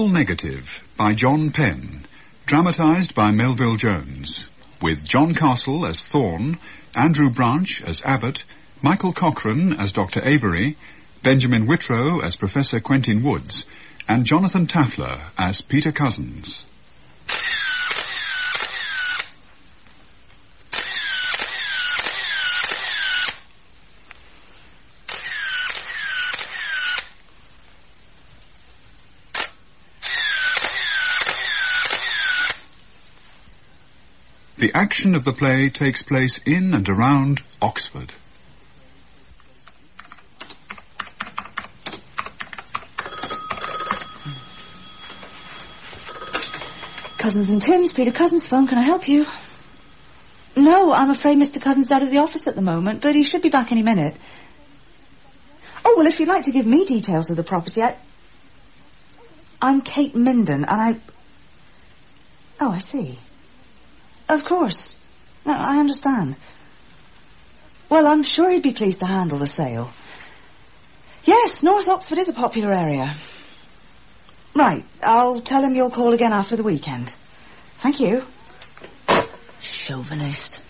Double Negative by John Penn, dramatised by Melville Jones, with John Castle as Thorne, Andrew Branch as Abbott, Michael Cochrane as Dr. Avery, Benjamin Whitrow as Professor Quentin Woods, and Jonathan Taffler as Peter Cousins. The action of the play takes place in and around Oxford. Cousins and Tim's, Peter Cousins' phone. Can I help you? No, I'm afraid Mr. Cousins is out of the office at the moment, but he should be back any minute. Oh, well, if you'd like to give me details of the property, I... I'm Kate Minden, and I... Oh, I see. Of course. No, I understand. Well, I'm sure he'd be pleased to handle the sale. Yes, North Oxford is a popular area. Right, I'll tell him you'll call again after the weekend. Thank you. Chauvinist.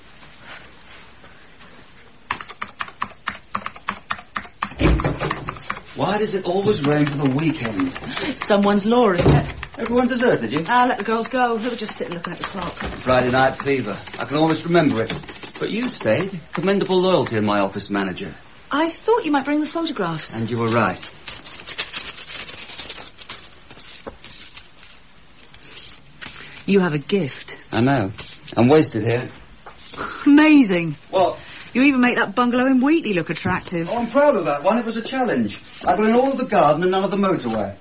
Why does it always rain for the weekend? Someone's law, isn't it? Everyone deserted you? I'll let the girls go. They were just sitting looking at the clock. Friday night fever. I can almost remember it. But you stayed. Commendable loyalty in my office manager. I thought you might bring the photographs. And you were right. You have a gift. I know. I'm wasted here. Amazing. What? You even make that bungalow in Wheatley look attractive. Oh, I'm proud of that one. It was a challenge. I got in all of the garden and none of the motorway.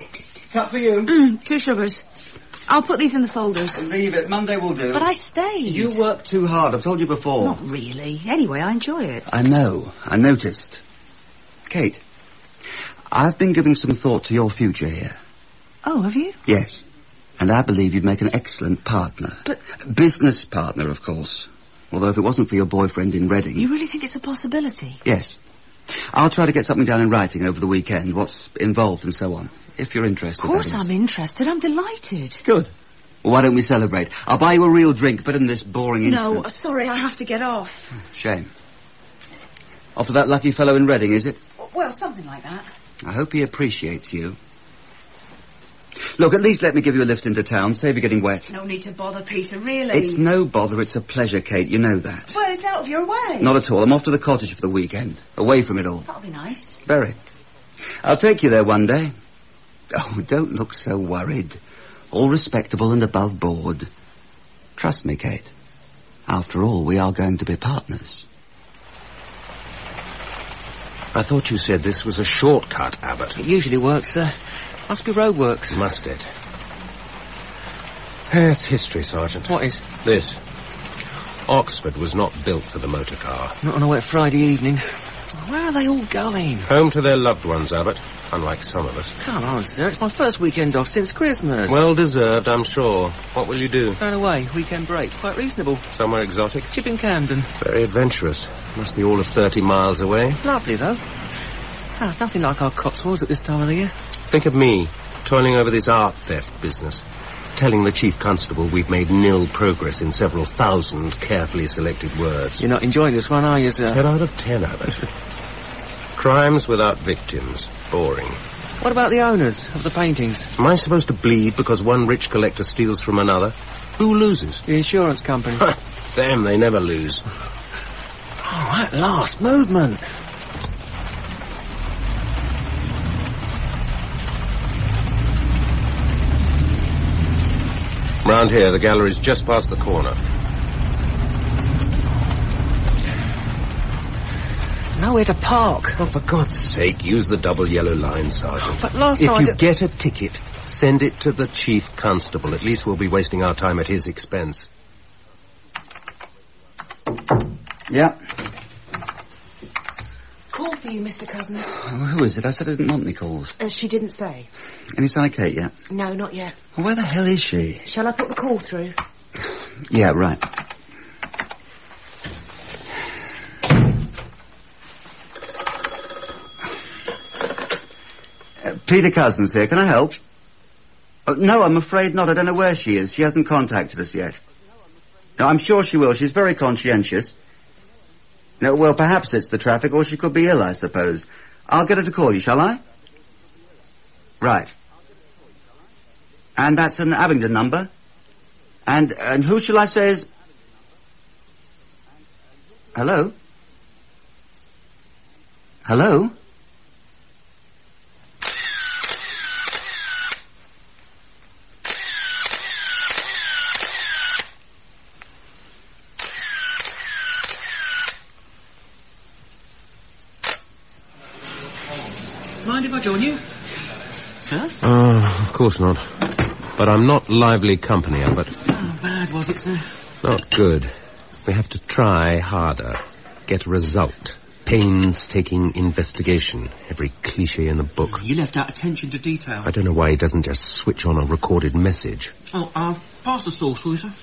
Cut for you. Mm, two sugars. I'll put these in the folders. Leave it. Monday will do. But I stayed. You work too hard. I've told you before. Not really. Anyway, I enjoy it. I know. I noticed. Kate, I've been giving some thought to your future here. Oh, have you? Yes. And I believe you'd make an excellent partner. But- Business partner, of course. Although if it wasn't for your boyfriend in Reading... You really think it's a possibility? Yes. I'll try to get something down in writing over the weekend, what's involved and so on. If you're interested, Of course. I'm interested. I'm delighted. Good. Well, why don't we celebrate? I'll buy you a real drink, but in this boring No, incident. Uh, sorry, I have to get off. Shame. Off to that lucky fellow in Reading, is it? Well, something like that. I hope he appreciates you. Look, at least let me give you a lift into town, save you getting wet. No need to bother, Peter, really. It's no bother, it's a pleasure, Kate, you know that. Well, it's out of your way. Not at all, I'm off to the cottage for the weekend, away from it all. That'll be nice. Very. I'll take you there one day. Oh, don't look so worried. All respectable and above board. Trust me, Kate. After all, we are going to be partners. I thought you said this was a shortcut, Abbott. It usually works, sir. Must be roadworks. Must it? It's history, Sergeant. What is? This. Oxford was not built for the motor car. Not on a wet Friday evening. Where are they all going? Home to their loved ones, Abbott. Unlike some of us. Come on, sir. It's my first weekend off since Christmas. Well deserved, I'm sure. What will you do? Going away. Weekend break. Quite reasonable. Somewhere exotic? Chipping Campden. Very adventurous. Must be all of 30 miles away. Lovely, though. Ah, it's nothing like our Cotswolds at this time of the year. Think of me, toiling over this art theft business. Telling the chief constable we've made nil progress in several thousand carefully selected words. You're not enjoying this one, are you, sir? Ten out of ten, Abbott. Crimes without victims. Boring. What about the owners of the paintings? Am I supposed to bleed because one rich collector steals from another? Who loses? The insurance company. Them, they never lose. oh, at last, movement. Round here, the gallery's just past the corner. Nowhere to park. Oh, for God's sake, use the double yellow line, Sergeant. Oh, but last if night... you I- get a ticket, send it to the chief constable. At least we'll be wasting our time at his expense. Yeah. Call for you, Mr. Cousins. Oh, who is it? I said I didn't want any calls. Uh, she didn't say. Any sign of Kate yet? No, not yet. Well, where the hell is she? Shall I put the call through? Yeah, right. Uh, Peter Cousins here. Can I help? Oh, no, I'm afraid not. I don't know where she is. She hasn't contacted us yet. No, I'm sure she will. She's very conscientious. No, well, perhaps it's the traffic, or she could be ill, I suppose. I'll get her to call you, shall I? Right. And that's an Abingdon number? And, and who shall I say is... Hello? Hello? Mind if I join you? Sir? Oh, of course not. But I'm not lively company, Abbott. How bad was it, sir? Not good. We have to try harder. Get a result. Painstaking investigation. Every cliche in the book. You left out attention to detail. I don't know why he doesn't just switch on a recorded message. Oh, uh, pass the sauce, will you, sir?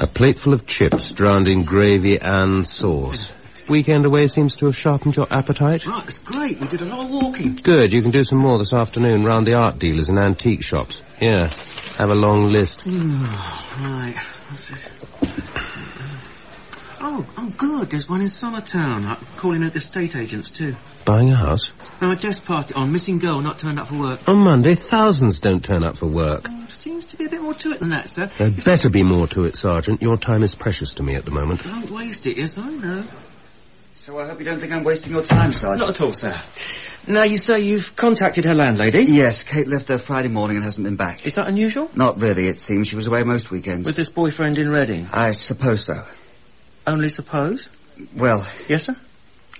A plateful of chips drowned in gravy and sauce. Weekend away seems to have sharpened your appetite. Right, it's great. We did a lot of walking. Good, you can do some more this afternoon round the art dealers and antique shops. Here, have a long list. Right. What's this? Oh, oh, good. There's one in Summertown. I'm calling out the estate agents, too. Buying a house? No, I just passed it on. Missing girl not turned up for work. On Monday, thousands don't turn up for work. Oh, seems to be a bit more to it than that, sir. There better be more to it, Sergeant. Your time is precious to me at the moment. Don't waste it, yes, I know. So I hope you don't think I'm wasting your time, Sergeant. Not at all, sir. Now, you say you've contacted her landlady? Yes, Kate left there Friday morning and hasn't been back. Is that unusual? Not really, it seems. She was away most weekends. With this boyfriend in Reading? I suppose so. Only suppose? Well, Yes, sir?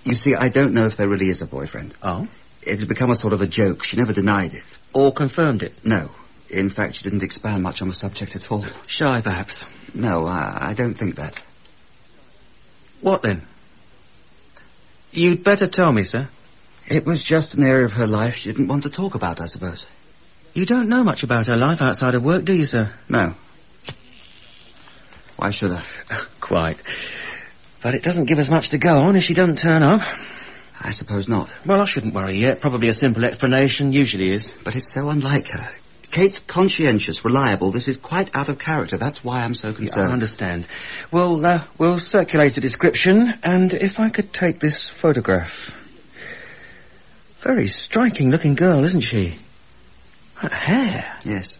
you see, I don't know if there really is a boyfriend. Oh. It had become a sort of a joke. She never denied it. Or confirmed it? No. In fact, she didn't expand much on the subject at all. Shy, perhaps. No, I, I don't think that. What then? You'd better tell me, sir. It was just an area of her life she didn't want to talk about, I suppose. You don't know much about her life outside of work, do you, sir? No. Why should I? Quite. But it doesn't give us much to go on if she doesn't turn up. I suppose not. Well, I shouldn't worry yet. Probably a simple explanation usually is. But it's so unlike her. Kate's conscientious, reliable. This is quite out of character. That's why I'm so Yeah, concerned. I understand. Well, uh, we'll circulate a description, and if I could take this photograph. Very striking looking girl, isn't she? That hair. Yes.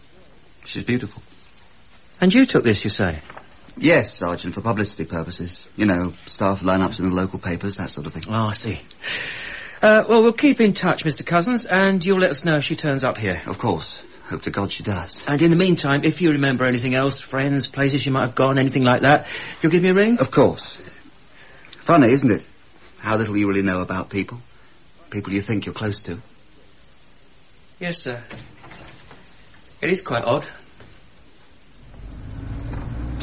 She's beautiful. And you took this, you say? Yes, Sergeant, for publicity purposes. You know, staff lineups in the local papers, that sort of thing. Oh, I see. Uh, well, we'll keep in touch, Mr. Cousins, and you'll let us know if she turns up here. Of course. Hope to God she does. And in the meantime, if you remember anything else, friends, places you might have gone, anything like that, you'll give me a ring? Of course. Funny, isn't it? How little you really know about people. People you think you're close to. Yes, sir. It is quite odd.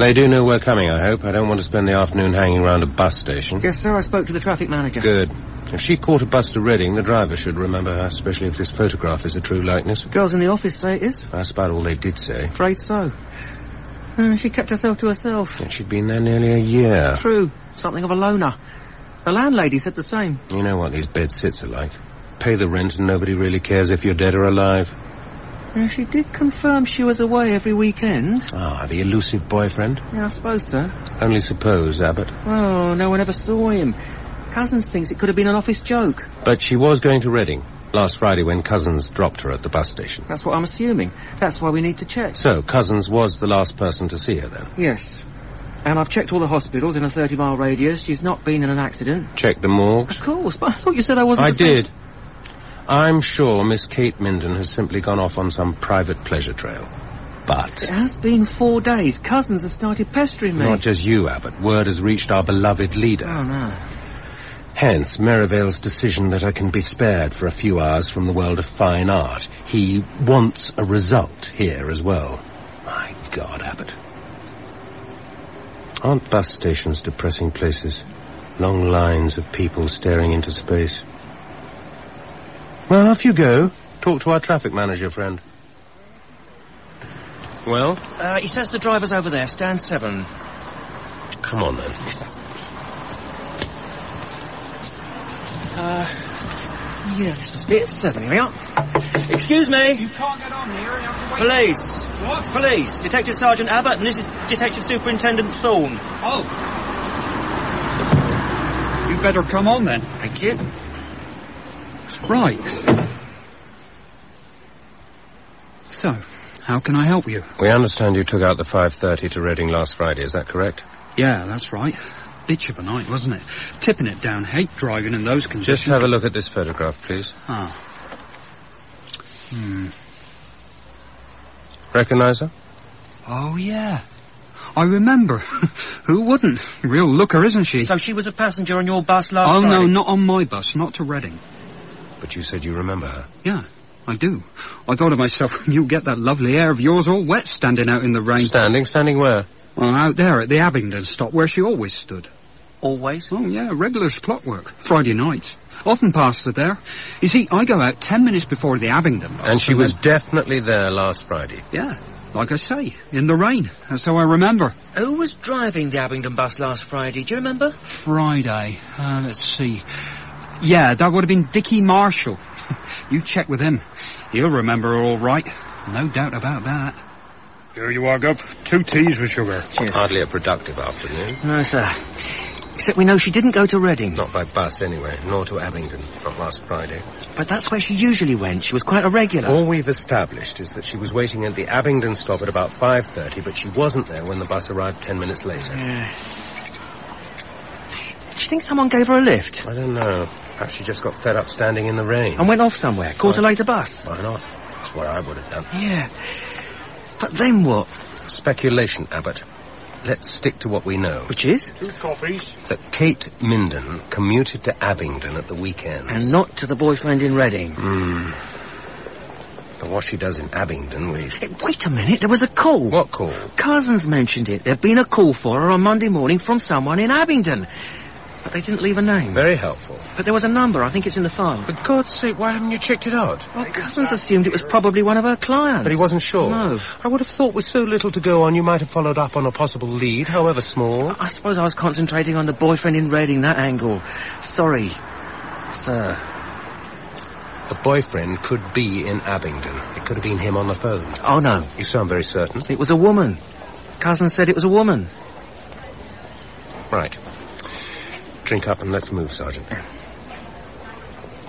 They do know we're coming, I hope. I don't want to spend the afternoon hanging around a bus station. Yes, sir, I spoke to the traffic manager. Good. If she caught a bus to Reading, the driver should remember her, especially if this photograph is a true likeness. Girls in the office say it is. That's about all they did say. Afraid so. Uh, she kept herself to herself. And she'd been there nearly a year. True. Something of a loner. The landlady said the same. You know what these bed sits are like. Pay the rent and nobody really cares if you're dead or alive. She did confirm she was away every weekend. Ah, the elusive boyfriend. Yeah, I suppose so. Only suppose, Abbott. Oh, no one ever saw him. Cousins thinks it could have been an office joke. But she was going to Reading last Friday when Cousins dropped her at the bus station. That's what I'm assuming. That's why we need to check. So, Cousins was the last person to see her then. Yes. And I've checked all the hospitals in a 30 mile radius. She's not been in an accident. Checked the morgues. Of course, but I thought you said I wasn't. I did. I'm sure Miss Kate Minden has simply gone off on some private pleasure trail. But It has been four days. Cousins have started pestering me. not just you, Abbott. Word has reached our beloved leader. Oh, no. Hence, Merivale's decision that I can be spared for a few hours from the world of fine art. He wants a result here as well. My God, Abbott. Aren't bus stations depressing places? Long lines of people staring into space. Well, off you go. Talk to our traffic manager, friend. Well, Uh, he says the driver's over there, stand seven. come on then. Uh, Yeah, this must be it. Seven, here we are. Excuse me. You can't get on here. You have to wait. Police. What? Police. Detective Sergeant Abbott, and this is Detective Superintendent Thorne. Oh. You better come on then. Thank you. Right. So, how can I help you? We understand you took out the 5.30 to Reading last Friday, is that correct? Yeah, that's right. Bitch of a night, wasn't it? Tipping it down. Hate driving in those conditions. Just have a look at this photograph, please. Ah. Hmm. Recognize her? Oh, yeah. I remember. Who wouldn't? Real looker, isn't she? So she was a passenger on your bus last oh, no, not on my bus. Not to Reading. But you said you remember her. Yeah, I do. I thought to myself, you get that lovely hair of yours all wet standing out in the rain. Standing? Standing where? Well, out there at the Abingdon stop where she always stood. Always? Oh, yeah, regular clockwork. Friday nights. Often past her there. You see, I go out ten minutes before the Abingdon. And she was then- definitely there last Friday. Yeah, like I say, in the rain. That's how I remember. Who was driving the Abingdon bus last Friday? Do you remember? Friday. Uh, let's see. Yeah, that would have been Dickie Marshall. you check with him. He'll remember her all right. No doubt about that. Here you are, Gov. Two teas with sugar. Cheers. Hardly a productive afternoon. No, sir. Except we know she didn't go to Reading. Not by bus, anyway, nor to Abingdon. Not last Friday. But that's where she usually went. She was quite a regular. All we've established is that she was waiting at the Abingdon stop at about 5.30, but she wasn't there when the bus arrived ten minutes later. Yeah. Do you think someone gave her a lift? I don't know. Perhaps she just got fed up standing in the rain. And went off somewhere? Caught a later bus? Why not? That's what I would have done. Yeah. But then what? Speculation, Abbott. Let's stick to what we know. Which is? Two coffees. That Kate Minden commuted to Abingdon at the weekend. And not to the boyfriend in Reading. Hmm. But what she does in Abingdon, we... Hey, wait a minute, there was a call. What call? Cousins mentioned it. There'd been a call for her on Monday morning from someone in Abingdon. But they didn't leave a name. Very helpful. But there was a number. I think it's in the file. For God's sake, why haven't you checked it out? Well, Cousins assumed it was probably one of her clients. But he wasn't sure. No. I would have thought with so little to go on, you might have followed up on a possible lead, however small. I suppose I was concentrating on the boyfriend in Reading that angle. Sorry, sir. The boyfriend could be in Abingdon. It could have been him on the phone. Oh, no. You sound very certain. It was a woman. Cousins said it was a woman. Right. Drink up and let's move, Sergeant.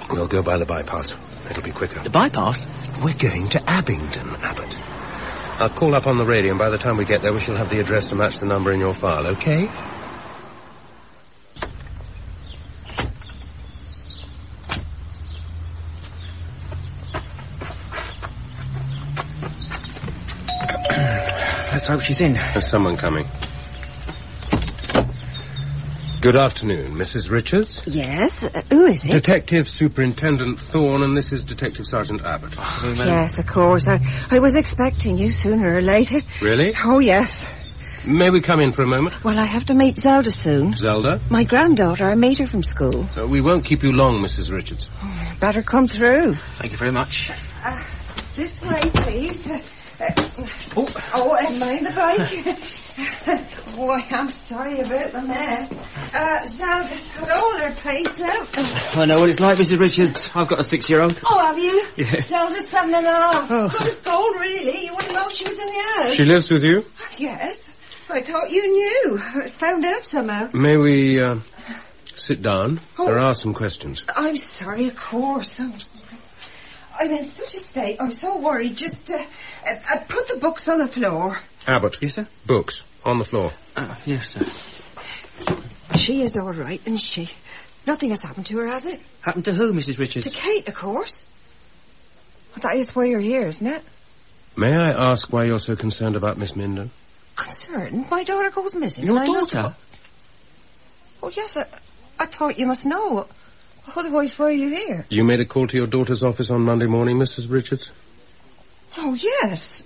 We'll go by the bypass. It'll be quicker. The bypass? We're going to Abingdon, Abbott. I'll call up on the radio, and by the time we get there, we shall have the address to match the number in your file, okay? Let's hope she's in. There's someone coming. Good afternoon, Mrs. Richards. Yes, uh, who is it? Detective Superintendent Thorne, and this is Detective Sergeant Abbott. yes, of course. I, I was expecting you sooner or later. Really? Oh, yes. May we come in for a moment? Well, I have to meet Zelda soon. Zelda? My granddaughter, I meet her from school. Uh, we won't keep you long, Mrs. Richards. Better come through. Thank you very much. Uh, this way, please. Uh, Oh, oh, and mind the bike. oh, I am sorry about the mess. Uh, Zelda's had all her paints out. I know what it's like, Mrs. Richards. I've got a six-year-old. Oh, have you? Yeah. Zelda's seven and a half. Oh. Good as gold, really. You wouldn't know she was in the house. She lives with you? Yes. I thought you knew. I found out somehow. May we, uh, sit down? Oh. There are some questions. I'm sorry, of course. I'm, I'm in such a state. I'm so worried. Just uh, uh, uh, put the books on the floor. Abbott. Yes, sir? Books. On the floor. Uh, yes, sir. She is all right, isn't she? Nothing has happened to her, has it? Happened to who, Mrs. Richards? To Kate, of course. Well, that is why you're here, isn't it? May I ask why you're so concerned about Miss Minden? Concerned? My daughter goes missing. Your and I must- daughter? Oh, yes. I, I thought you must know. Otherwise, why are you here? You made a call to your daughter's office on Monday morning, Mrs. Richards? Oh, yes.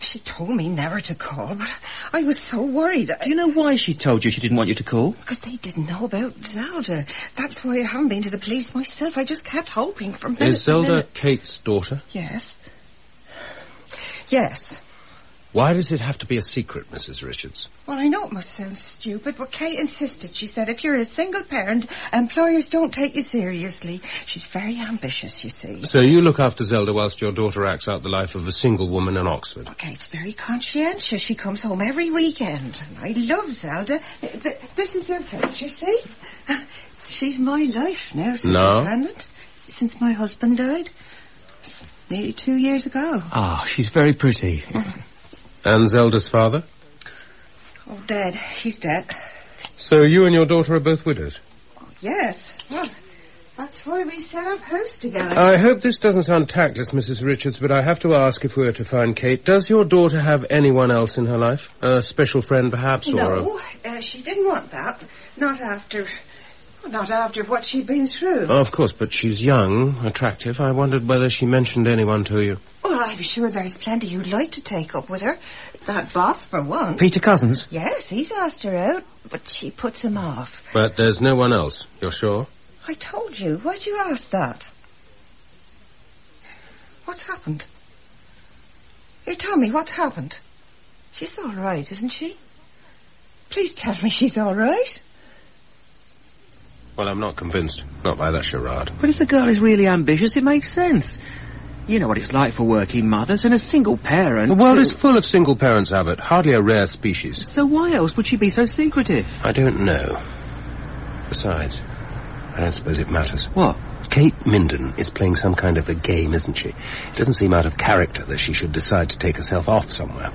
She told me never to call, but I was so worried. Do you know why she told you she didn't want you to call? Because they didn't know about Zelda. That's why I haven't been to the police myself. I just kept hoping from minute Is to Zelda minute. Kate's daughter? Yes. Yes. Why does it have to be a secret, Mrs. Richards? Well, I know it must sound stupid, but Kate insisted. She said if you're a single parent, employers don't take you seriously. She's very ambitious, you see. So you look after Zelda whilst your daughter acts out the life of a single woman in Oxford. Kate's very conscientious. She comes home every weekend. And I love Zelda. Th- th- This is her place, you see. She's my life now, Superintendent. Since my husband died. Nearly two years ago. Ah, she's very pretty. And Zelda's father? Oh, dead. He's dead. So you and your daughter are both widows? Yes. Well, that's why we set up house together. I hope this doesn't sound tactless, Mrs. Richards, but I have to ask if we were to find Kate, does your daughter have anyone else in her life? A special friend, perhaps, or a... no, uh, she didn't want that. Not after... Not after what she'd been through. Oh, of course, but she's young, attractive. I wondered whether she mentioned anyone to you. Well, I'm sure there's plenty who'd like to take up with her. That boss, for one. Peter Cousins? Yes, he's asked her out, but she puts him off. But there's no one else, you're sure? I told you. Why'd you ask that? What's happened? You tell me what's happened. She's all right, isn't she? Please tell me she's all right. Well, I'm not convinced. Not by that charade. But if the girl is really ambitious, it makes sense. You know what it's like for working mothers and a single parent. The world is full of single parents, Abbott. Hardly a rare species. So why else would she be so secretive? I don't know. Besides, I don't suppose it matters. What? Kate Minden is playing some kind of a game, isn't she? It doesn't seem out of character that she should decide to take herself off somewhere.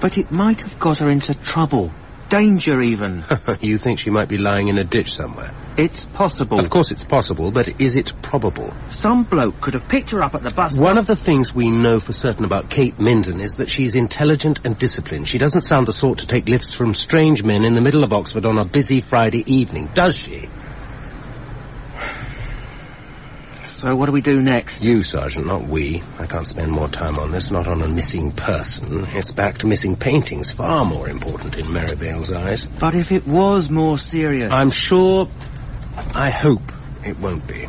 But it might have got her into trouble. Danger, even. you think she might be lying in a ditch somewhere? it's possible. Of course it's possible, but is it probable? Some bloke could have picked her up at the bus One of the things we know for certain about Kate Minden is that she's intelligent and disciplined. She doesn't sound the sort to take lifts from strange men in the middle of Oxford on a busy Friday evening, does she? So what do we do next? You, Sergeant, not we. I can't spend more time on this, not on a missing person. It's back to missing paintings, far more important in Merivale's eyes. But if it was more serious... I'm sure, I hope it won't be.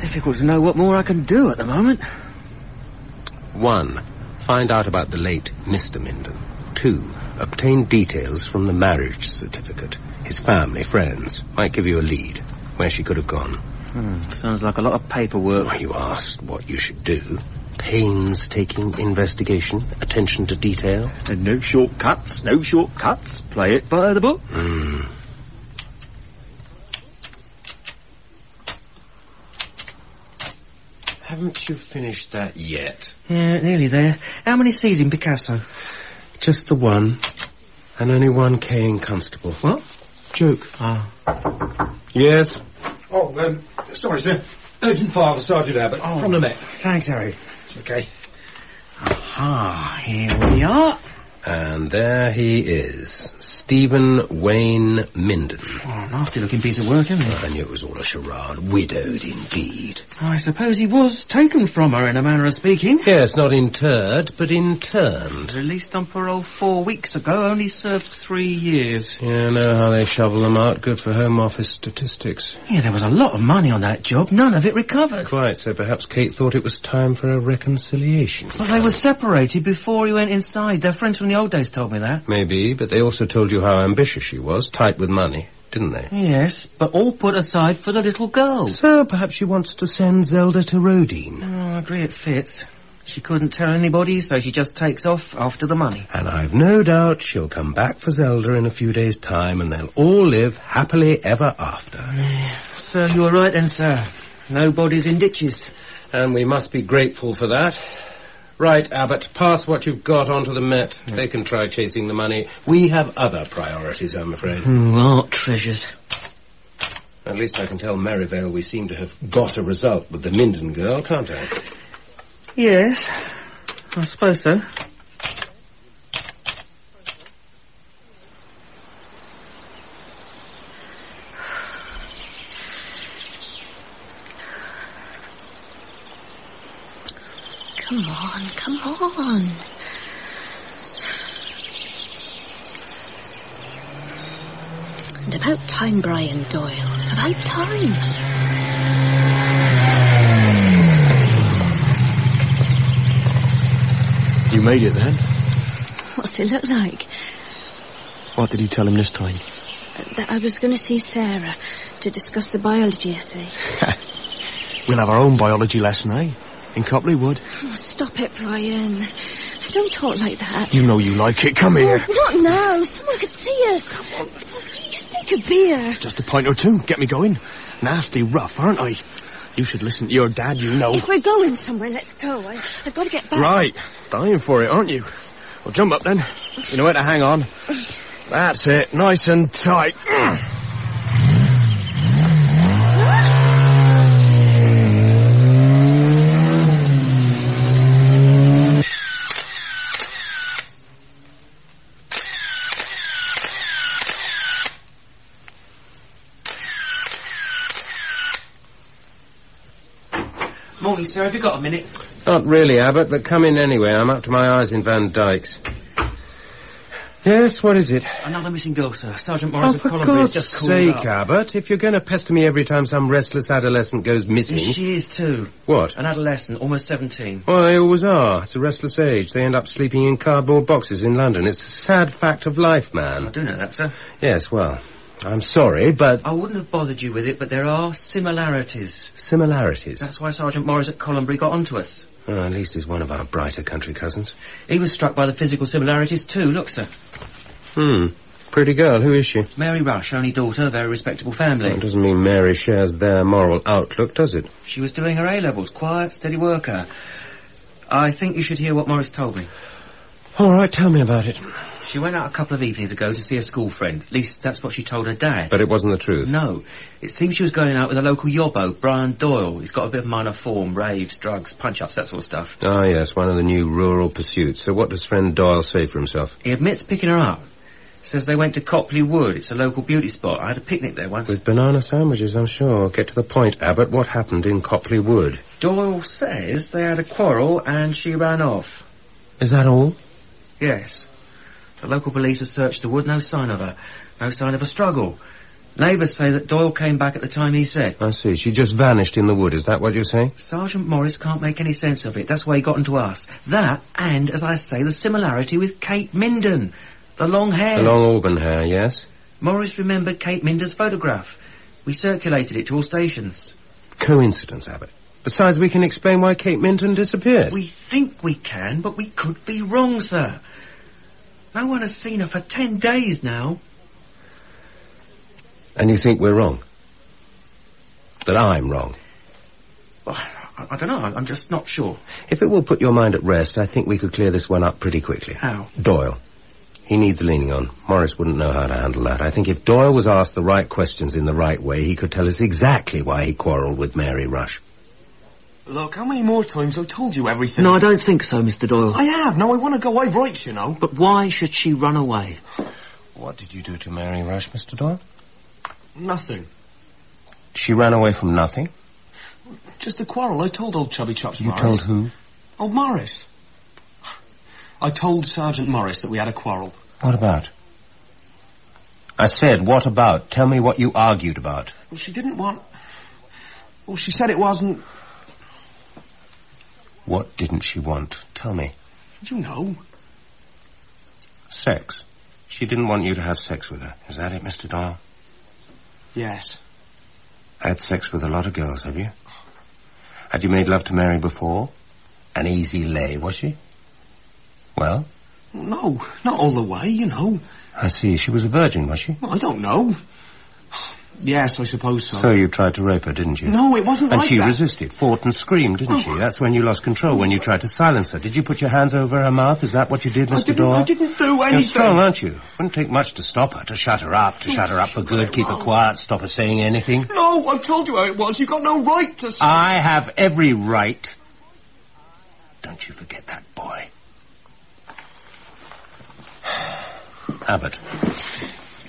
Difficult to know what more I can do at the moment. One, find out about the late Mr. Minden. Two, obtain details from the marriage certificate. His family, friends, might give you a lead. Where she could have gone. Hmm, sounds like a lot of paperwork. Well, you asked what you should do. Painstaking investigation, attention to detail. And no shortcuts, no shortcuts. Play it by the book. Hmm. Haven't you finished that yet? Yeah, nearly there. How many C's in Picasso? Just the one. And only one K in Constable. What? Joke. Ah. Yes? Oh, um, sorry, sir. Urgent fire for Sergeant Abbott Oh. from the Met. Thanks, Harry. Okay. Ah, here we are. And there he is. Stephen Wayne Minden. Oh, nasty looking piece of work, isn't it? I knew it was all a charade. Widowed indeed. I suppose he was taken from her, in a manner of speaking. Yes, not interred, but interned. Released on parole four weeks ago, only served three years. Yeah, I know how they shovel them out. Good for Home Office statistics. Yeah, there was a lot of money on that job, none of it recovered. Quite, so perhaps Kate thought it was time for a reconciliation. Well, they were separated before he went inside. Their friends from the old days told me that. Maybe, but they also told you how ambitious she was, tight with money, didn't they? Yes, but all put aside for the little girl. So perhaps she wants to send Zelda to Roedean. Oh, I agree it fits. She couldn't tell anybody, so she just takes off after the money. And I've no doubt she'll come back for Zelda in a few days' time and they'll all live happily ever after. So you're right then, sir. Nobody's in ditches. And we must be grateful for that. Right, Abbott, pass what you've got on to the Met. They can try chasing the money. We have other priorities, I'm afraid. Hmm, art treasures. At least I can tell Merivale we seem to have got a result with the Minden girl, can't I? Yes, I suppose so. Come on, come on. And about time, Brian Doyle. About time. You made it then. What's it look like? What did you tell him this time? That I was going to see Sarah to discuss the biology essay. We'll have our own biology lesson, eh? In Copley Wood. Oh, stop it, Brian. Don't talk like that. You know you like it. Come here. Oh, not now. Someone could see us. Come on. Oh, you think a beer. Just a pint or two. Get me going. Nasty rough, aren't I? You should listen to your dad, you know. If we're going somewhere, let's go. I, I've got to get back. Right. Dying for it, aren't you? Well, jump up then. You know where to hang on. That's it. Nice and tight. Morning, sir. Have you got a minute? Not really, Abbott, but come in anyway. I'm up to my eyes in Van Dykes. Yes, what is it? Another missing girl, sir. Sergeant Oh, Morris for of Colombury God's just called sake, up. Abbott, if you're going to pester me every time some restless adolescent goes missing... She is too. What? An adolescent, almost 17. Well, they always are. It's a restless age. They end up sleeping in cardboard boxes in London. It's a sad fact of life, man. I do know that, sir. Yes, well, I'm sorry, but... I wouldn't have bothered you with it, but there are similarities. Similarities? That's why Sergeant Morris at Colombury got onto us. Oh, at least he's one of our brighter country cousins. He was struck by the physical similarities too. Look, sir. Hmm. Pretty girl. Who is she? Mary Rush, only daughter, very respectable family. That doesn't mean Mary shares their moral outlook, does it? She was doing her A-levels, quiet, steady worker. I think you should hear what Morris told me. All right, tell me about it. She went out a couple of evenings ago to see a school friend. At least that's what she told her dad. But it wasn't the truth. No. It seems she was going out with a local yobbo, Brian Doyle. He's got a bit of minor form, raves, drugs, punch-ups, that sort of stuff. Ah, yes, one of the new rural pursuits. So what does friend Doyle say for himself? He admits picking her up. Says they went to Copley Wood. It's a local beauty spot. I had a picnic there once. With banana sandwiches, I'm sure. Get to the point, Abbott. What happened in Copley Wood? Doyle says they had a quarrel and she ran off. Is that all? Yes. The local police have searched the wood, no sign of her. No sign of a struggle. Neighbours say that Doyle came back at the time he said. I see. She just vanished in the wood. Is that what you're saying? Sergeant Morris can't make any sense of it. That's why he got into us. That, and, as I say, the similarity with Kate Minden. The long hair. The long auburn hair, yes? Morris remembered Kate Minden's photograph. We circulated it to all stations. Coincidence, Abbott. Besides, we can explain why Kate Minden disappeared. We think we can, but we could be wrong, sir. No one has seen her for ten days now. And you think we're wrong? That I'm wrong? Well, I, I don't know. I'm just not sure. If it will put your mind at rest, I think we could clear this one up pretty quickly. How? Doyle. He needs leaning on. Morris wouldn't know how to handle that. I think if Doyle was asked the right questions in the right way, he could tell us exactly why he quarrelled with Mary Rush. Look, how many more times I've told you everything? No, I don't think so, Mr. Doyle. I have. No, I want to go. I've rights, you know. But why should she run away? What did you do to Mary Rush, Mr. Doyle? Nothing. She ran away from nothing? Just a quarrel. I told old Chubby Chops You Morris. told who? Old Morris. I told Sergeant Morris that we had a quarrel. What about? I said, what about? Tell me what you argued about. Well, she didn't want... Well, she said it wasn't... What didn't she want? Tell me. You know. Sex. She didn't want you to have sex with her. Is that it, Mr. Doyle? Yes. Had sex with a lot of girls, have you? Had you made love to Mary before? An easy lay, was she? Well? No, not all the way, you know. I see. She was a virgin, was she? Well, I don't know. Yes, I suppose so. So you tried to rape her, didn't you? No, it wasn't And like she that. resisted, fought and screamed, didn't she? Oh. That's when you lost control, when you tried to silence her. Did you put your hands over her mouth? Is that what you did, Mr. didn't, I didn't do anything. You're strong, aren't you? Wouldn't take much to stop her, to shut her up, to oh, shut her up for good, keep her quiet, stop her saying anything. No, I've told you how it was. You've got no right to... say- I have every right. Don't you forget that, boy. Abbott,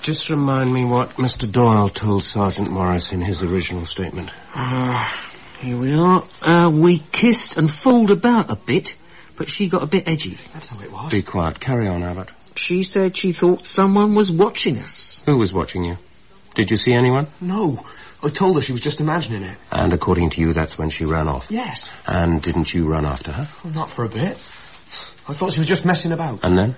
just remind me what Mr. Doyle told Sergeant Morris in his original statement. Ah, here we are. Uh, we kissed and fooled about a bit, but she got a bit edgy. That's how it was. Be quiet. Carry on, Abbott. She said she thought someone was watching us. Who was watching you? Did you see anyone? No, I told her she was just imagining it. And according to you, that's when she ran off. Yes. And didn't you run after her? Well, not for a bit. I thought she was just messing about. And then?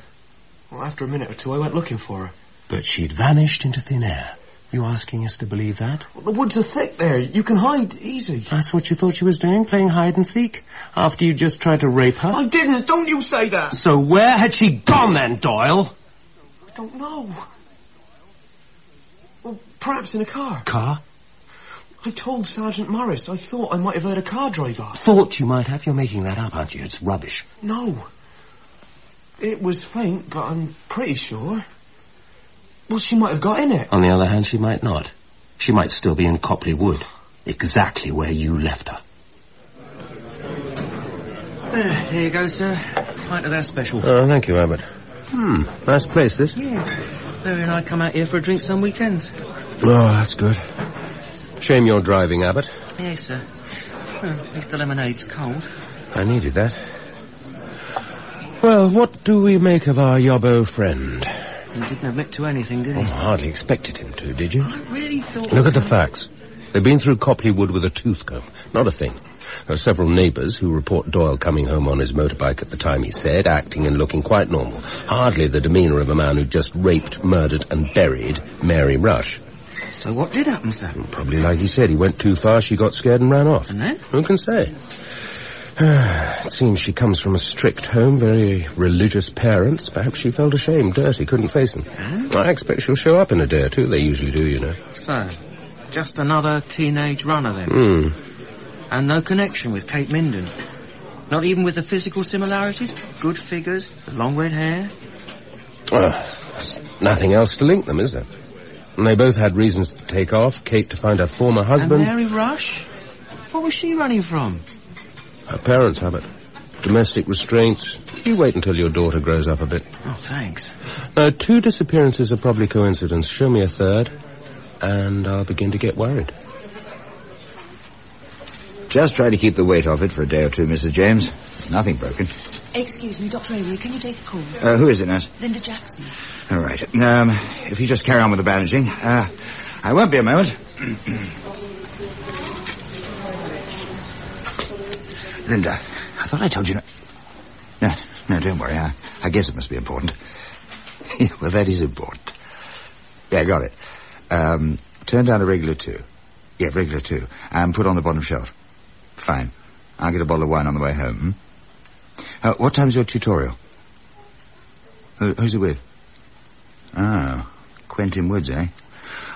Well, after a minute or two, I went looking for her. But she'd vanished into thin air. You asking us to believe that? Well, the woods are thick there. You can hide easy. That's what you thought she was doing, playing hide and seek? After you just tried to rape her? I didn't. Don't you say that. So where had she gone then, Doyle? I don't know. Well, perhaps in a car. Car? I told Sergeant Morris I thought I might have heard a car drive off. Thought you might have? You're making that up, aren't you? It's rubbish. No. It was faint, but I'm pretty sure. Well, she might have got in it. On the other hand, she might not. She might still be in Copley Wood, exactly where you left her. There, here you go, sir. Pint of that special. Oh, thank you, Abbott. Hmm, nice place, this. Yeah. Barry and I come out here for a drink some weekends. Oh, that's good. Shame you're driving, Abbott. Yes, sir. Well, at least the lemonade's cold. I needed that. Well, what do we make of our yobbo friend? He didn't admit to anything, did he? Oh, I hardly expected him to, did you? I really thought... Look at the facts. They've been through Copley Wood with a tooth comb. Not a thing. There are several neighbours who report Doyle coming home on his motorbike at the time he said, acting and looking quite normal. Hardly the demeanour of a man who just raped, murdered and buried Mary Rush. So what did happen, sir? Probably like he said, he went too far, she got scared and ran off. And then? Who can say? it seems she comes from a strict home, very religious parents. Perhaps she felt ashamed, dirty, couldn't face them. Huh? I expect she'll show up in a day or two. They usually do, you know. So, just another teenage runner then? Hmm. And no connection with Kate Minden? Not even with the physical similarities? Good figures, the long red hair? Well, there's nothing else to link them, is there? And they both had reasons to take off. Kate to find her former husband. And Mary Rush? What was she running from? Her parents have it. Domestic restraints. You wait until your daughter grows up a bit. Oh, thanks. Now, two disappearances are probably coincidence. Show me a third, and I'll begin to get worried. Just try to keep the weight off it for a day or two, Mrs. James. Nothing broken. Excuse me, Dr. Avery, can you take a call? Uh, who is it, nurse? Linda Jackson. All right. Um, if you just carry on with the bandaging. Uh, I won't be a moment. Linda, I thought I told you... No, no, no don't worry. I, I guess it must be important. Well, that is important. Yeah, got it. Um, turn down a regular two. Yeah, regular two. And put on the bottom shelf. Fine. I'll get a bottle of wine on the way home. Hmm? Uh, what time's your tutorial? Who, who's it with? Oh, Quentin Woods, eh?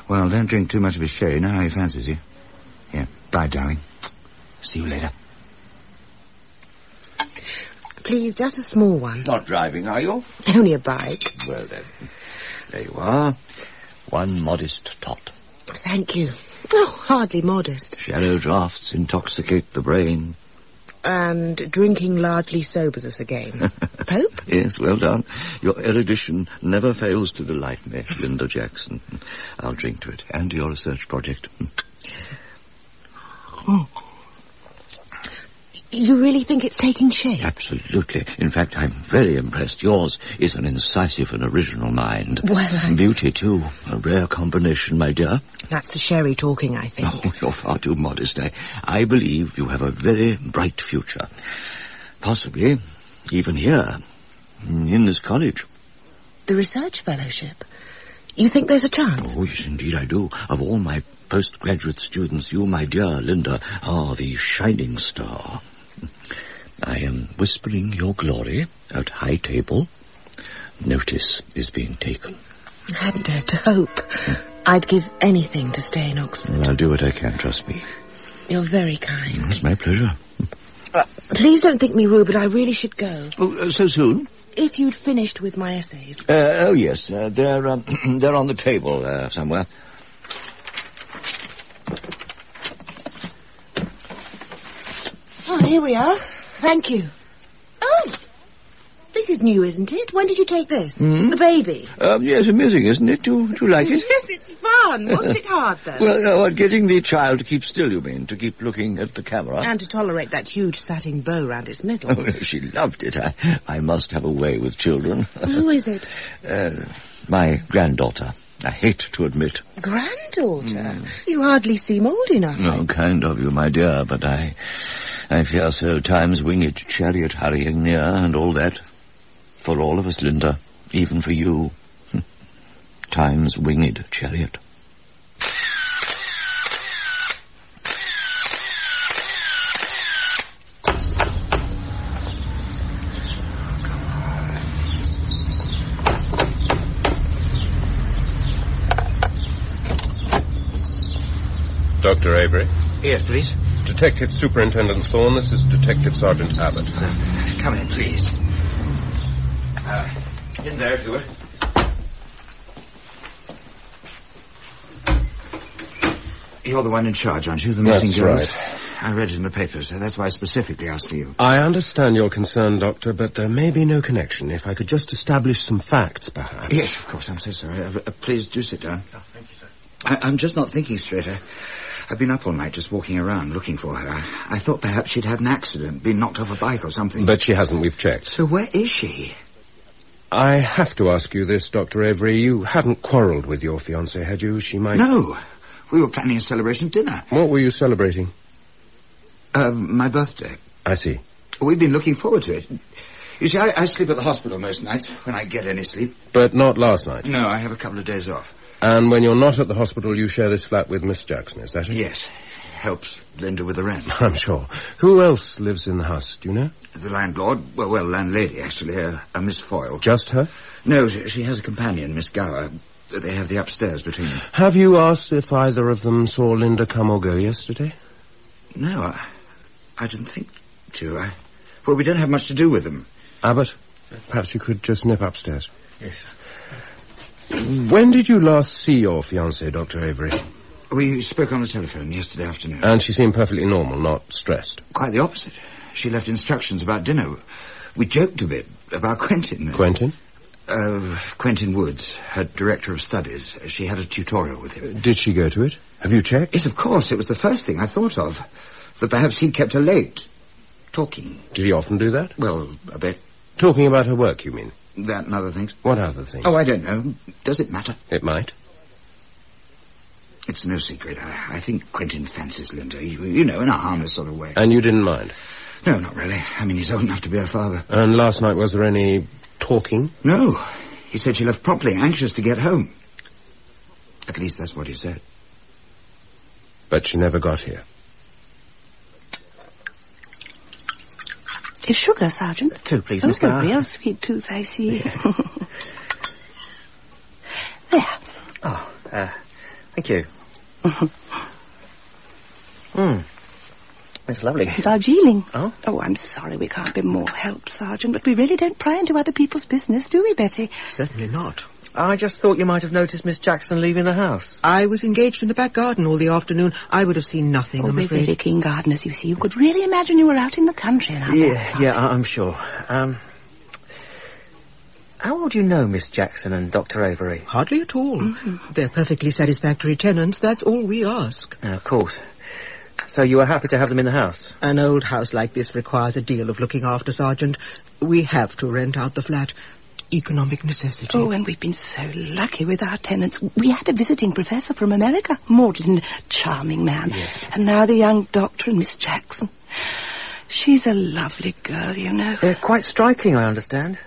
Well, don't drink too much of his sherry. Know how he fancies you. Yeah, bye, darling. See you later. Please, just a small one. Not driving, are you? Only a bike. Well, then. There you are. One modest tot. Thank you. Oh, hardly modest. Shallow draughts intoxicate the brain. And drinking largely sobers us again. Pope? Yes, well done. Your erudition never fails to delight me, Linda Jackson. I'll drink to it and to your research project. Oh. You really think it's taking shape? Absolutely. In fact, I'm very impressed. Yours is an incisive and original mind. Well, I... Beauty, too. A rare combination, my dear. That's the sherry talking, I think. Oh, you're far too modest. I, I believe you have a very bright future. Possibly even here, in this college. The research fellowship? You think there's a chance? Oh, yes, indeed I do. Of all my postgraduate students, you, my dear Linda, are the shining star. I am whispering your glory at high table. Notice is being taken. I hadn't dared to hope. I'd give anything to stay in Oxford. Well, I'll do what I can, trust me. You're very kind. It's my pleasure. Uh, please don't think me rude, but I really should go. Oh, uh, so soon? If you'd finished with my essays. Uh, oh, yes. Uh, they're, um, they're on the table uh, somewhere. Here we are. Thank you. Oh, this is new, isn't it? When did you take this? Hmm? The baby. Um, yes, amusing, isn't it? Do, do you like it? yes, it's fun. Wasn't it hard, though? Well, uh, getting the child to keep still, you mean? To keep looking at the camera? And to tolerate that huge satin bow round its middle. Oh, she loved it. I, I must have a way with children. Who is it? Uh, my granddaughter. I hate to admit. Granddaughter? Hmm. You hardly seem old enough. Oh, kind of you, my dear, but I... I fear so time's winged chariot hurrying near and all that. For all of us, Linda. Even for you. Time's winged chariot. Dr. Avery. Yes, please. Detective Superintendent Thorne, this is Detective Sergeant Abbott. Come in, please. Uh, in there, if you would. You're the one in charge, aren't you? The missing That's girls? right. I read it in the papers. so That's why I specifically asked for you. I understand your concern, Doctor, but there may be no connection. If I could just establish some facts, perhaps. Yes, of course. I'm so sorry. Uh, uh, please do sit down. Oh, thank you, sir. I, I'm just not thinking straight. I, I've been up all night just walking around looking for her. I, I thought perhaps she'd had an accident, been knocked off a bike or something. But she hasn't. We've checked. So where is she? I have to ask you this, Dr. Avery. You hadn't quarrelled with your fiancée, had you? She might... No. We were planning a celebration dinner. What were you celebrating? Uh, my birthday. I see. We've been looking forward to it. You see, I, I sleep at the hospital most nights, when I get any sleep. But not last night. No, I have a couple of days off. And when you're not at the hospital, you share this flat with Miss Jackson, is that it? Yes. Helps Linda with the rent. I'm sure. Who else lives in the house, do you know? The landlord, well, well, landlady, actually, uh, a Miss Foyle. Just her? No, she, she has a companion, Miss Gower. They have the upstairs between them. Have you asked if either of them saw Linda come or go yesterday? No, I, I didn't think to. I, well, we don't have much to do with them. Abbott, perhaps you could just nip upstairs. Yes. When did you last see your fiancée, Dr. Avery? We spoke on the telephone yesterday afternoon. And she seemed perfectly normal, not stressed. Quite the opposite. She left instructions about dinner. We joked a bit about Quentin. Quentin? Uh, Quentin Woods, her director of studies. She had a tutorial with him. Did she go to it? Have you checked? Yes, of course. It was the first thing I thought of. That perhaps he kept her late. Talking. Did he often do that? Well, a bit. Talking about her work, you mean? That and other things. What other things? Oh, I don't know. Does it matter? It might. It's no secret. I, I think Quentin fancies Linda. You, you know, in a harmless sort of way. And you didn't mind? No, not really. I mean, he's old enough to be her father. And last night, was there any talking? No. He said she left promptly, anxious to get home. At least that's what he said. But she never got here. Sugar, Sergeant? Two, please, oh, Miss Gower. a real sweet tooth, I see. there. Oh, uh, thank you. Hmm. It's lovely. Darjeeling. Oh? Oh, I'm sorry we can't be more help, Sergeant, but we really don't pry into other people's business, do we, Betty? Certainly not. I just thought you might have noticed Miss Jackson leaving the house. I was engaged in the back garden all the afternoon. I would have seen nothing, Oh, I'm we're afraid. very keen gardeners, you see. You could really imagine you were out in the country now. Yeah, yeah, I- I'm sure. Um, how well do you know Miss Jackson and Dr. Avery? Hardly at all. They're perfectly satisfactory tenants. That's all we ask. Uh, of course. So you were happy to have them in the house? An old house like this requires a deal of looking after, Sergeant. We have to rent out the flat. Economic necessity. Oh, and we've been so lucky with our tenants. We had a visiting professor from America, Magdalen, charming man. And now the young doctor and Miss Jackson. She's a lovely girl, you know. Uh, quite striking, I understand.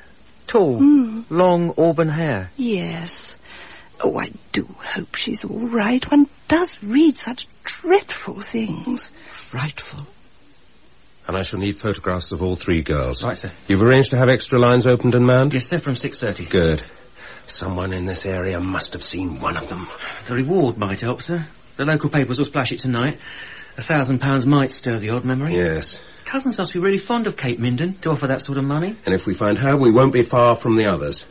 Tall, long auburn hair. Yes. Oh, I do hope she's all right. One does read such dreadful things. Frightful. And I shall need photographs of all three girls. Right, sir. You've arranged to have extra lines opened and manned? Yes, sir, from 6.30. Good. Someone in this area must have seen one of them. The reward might help, sir. The local papers will splash it tonight. A thousand pounds might stir the odd memory. Yes. Cousins must be really fond of Kate Minden to offer that sort of money. And if we find her, we won't be far from the others.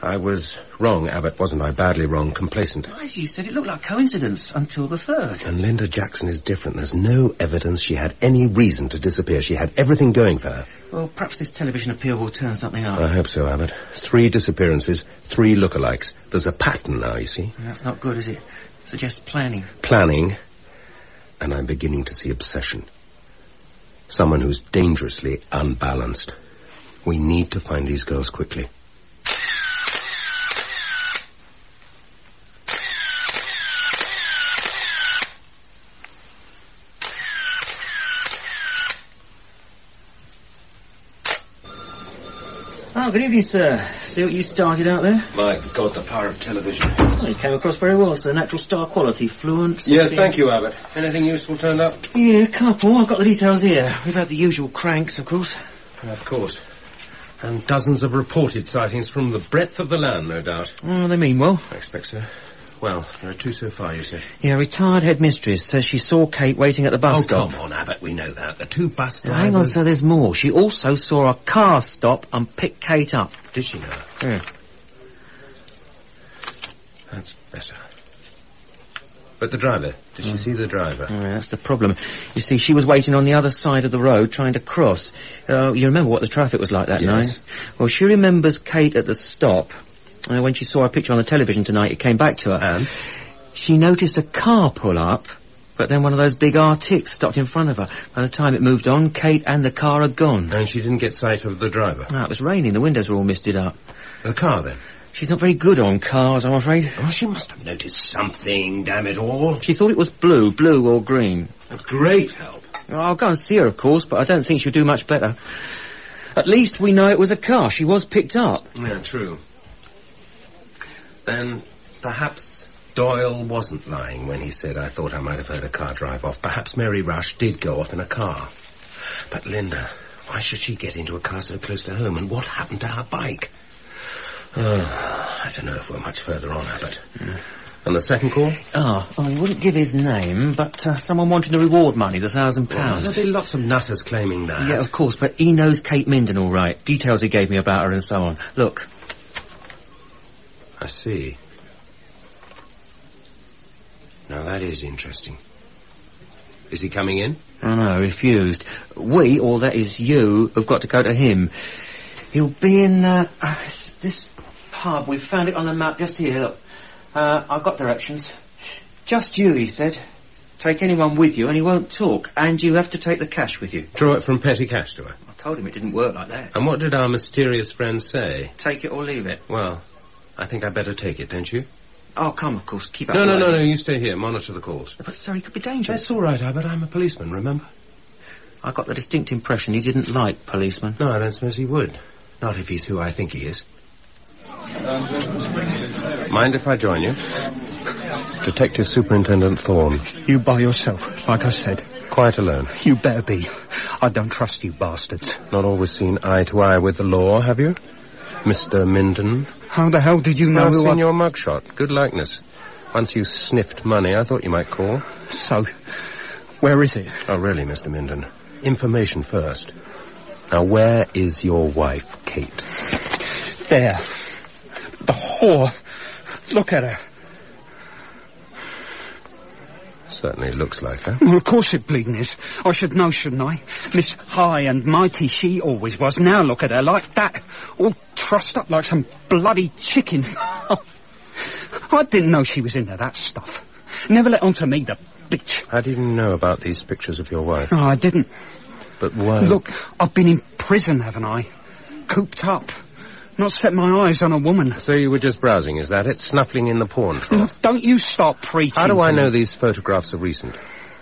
I was wrong, Abbott, wasn't I? Badly wrong, complacent. As you said, it looked like coincidence until the third. And Linda Jackson is different. There's no evidence she had any reason to disappear. She had everything going for her. Well, perhaps this television appeal will turn something up. I hope so, Abbott. Three disappearances, three lookalikes. There's a pattern now, you see. That's not good, is it? Suggests planning. Planning. And I'm beginning to see obsession. Someone who's dangerously unbalanced. We need to find these girls quickly. Good evening, sir. See what you started out there? My God, the power of television. Oh, you came across very well, sir. Natural star quality, fluent. Yes, thank you, Abbott. Anything useful turned up? Yeah, a couple. I've got the details here. We've had the usual cranks, of course. Of course. And dozens of reported sightings from the breadth of the land, no doubt. Oh, they mean well. I expect so. Well, there are two so far, you said. Yeah, retired headmistress says she saw Kate waiting at the bus oh, stop. come on, Abbott, we know that. The two bus Now, drivers... hang on, sir, there's more. She also saw a car stop and pick Kate up. Did she know? Yeah. That's better. But the driver, did she see the driver? Oh, that's the problem. You see, she was waiting on the other side of the road trying to cross. Uh, you remember what the traffic was like that Yes. night? Well, she remembers Kate at the stop. Uh, when she saw a picture on the television tonight, it came back to her. And? She noticed a car pull up, but then one of those big Arctics stopped in front of her. By the time it moved on, Kate and the car had gone. And she didn't get sight of the driver? No, it was raining. The windows were all misted up. The car, then? She's not very good on cars, I'm afraid. Oh, she must have noticed something, damn it all. She thought it was blue, blue or green. A great help. Well, I'll go and see her, of course, but I don't think she'll do much better. At least we know it was a car. She was picked up. Yeah, true. Then perhaps Doyle wasn't lying when he said I thought I might have heard a car drive off. Perhaps Mary Rush did go off in a car. But Linda, why should she get into a car so close to home? And what happened to her bike? Oh, I don't know if we're much further on, Abbott. And the second call? Oh, well, he wouldn't give his name, but uh, someone wanted the reward money, the thousand pounds. there'll be lots of nutters claiming that. Yeah, of course, but he knows Kate Minden all right. Details he gave me about her and so on. Look, see. Now that is interesting. Is he coming in? I no, refused. We, or that is you, have got to go to him. He'll be in uh, uh, this pub. We've found it on the map just here. Look, uh, I've got directions. Just you, he said. Take anyone with you, and he won't talk. And you have to take the cash with you. Draw it from petty cash to her. I told him it didn't work like that. And what did our mysterious friend say? Take it or leave it. Well, I think I'd better take it, don't you? Oh, come, of course. Keep up. No, no, no, no, you stay here, monitor the calls. But, sir, he could be dangerous. That's all right, Abbott, I'm a policeman, remember? I got the distinct impression he didn't like policemen. No, I don't suppose he would. Not if he's who I think he is. Mind if I join you? Detective Superintendent Thorne. You by yourself, like I said. Quite alone. You better be. I don't trust you bastards. Not always seen eye to eye with the law, have you? Mr. Minden? How the hell did you know I've who seen I... your mugshot. Good likeness. Once you sniffed money, I thought you might call. So, where is it? Oh, really, Mr. Minden? Information first. Now, where is your wife, Kate? There. The whore. Look at her. Certainly looks like her. Well, of course it bleeding is. I should know, shouldn't I? Miss High and Mighty she always was. Now look at her like that. All trussed up like some bloody chicken. I didn't know she was into that stuff. Never let on to me, the bitch. How do you know about these pictures of your wife? No, I didn't. But why? Look, I've been in prison, haven't I? Cooped up. Not set my eyes on a woman. So you were just browsing, is that it? Snuffling in the porn trough? Don't you stop preaching. How do I to know these photographs are recent?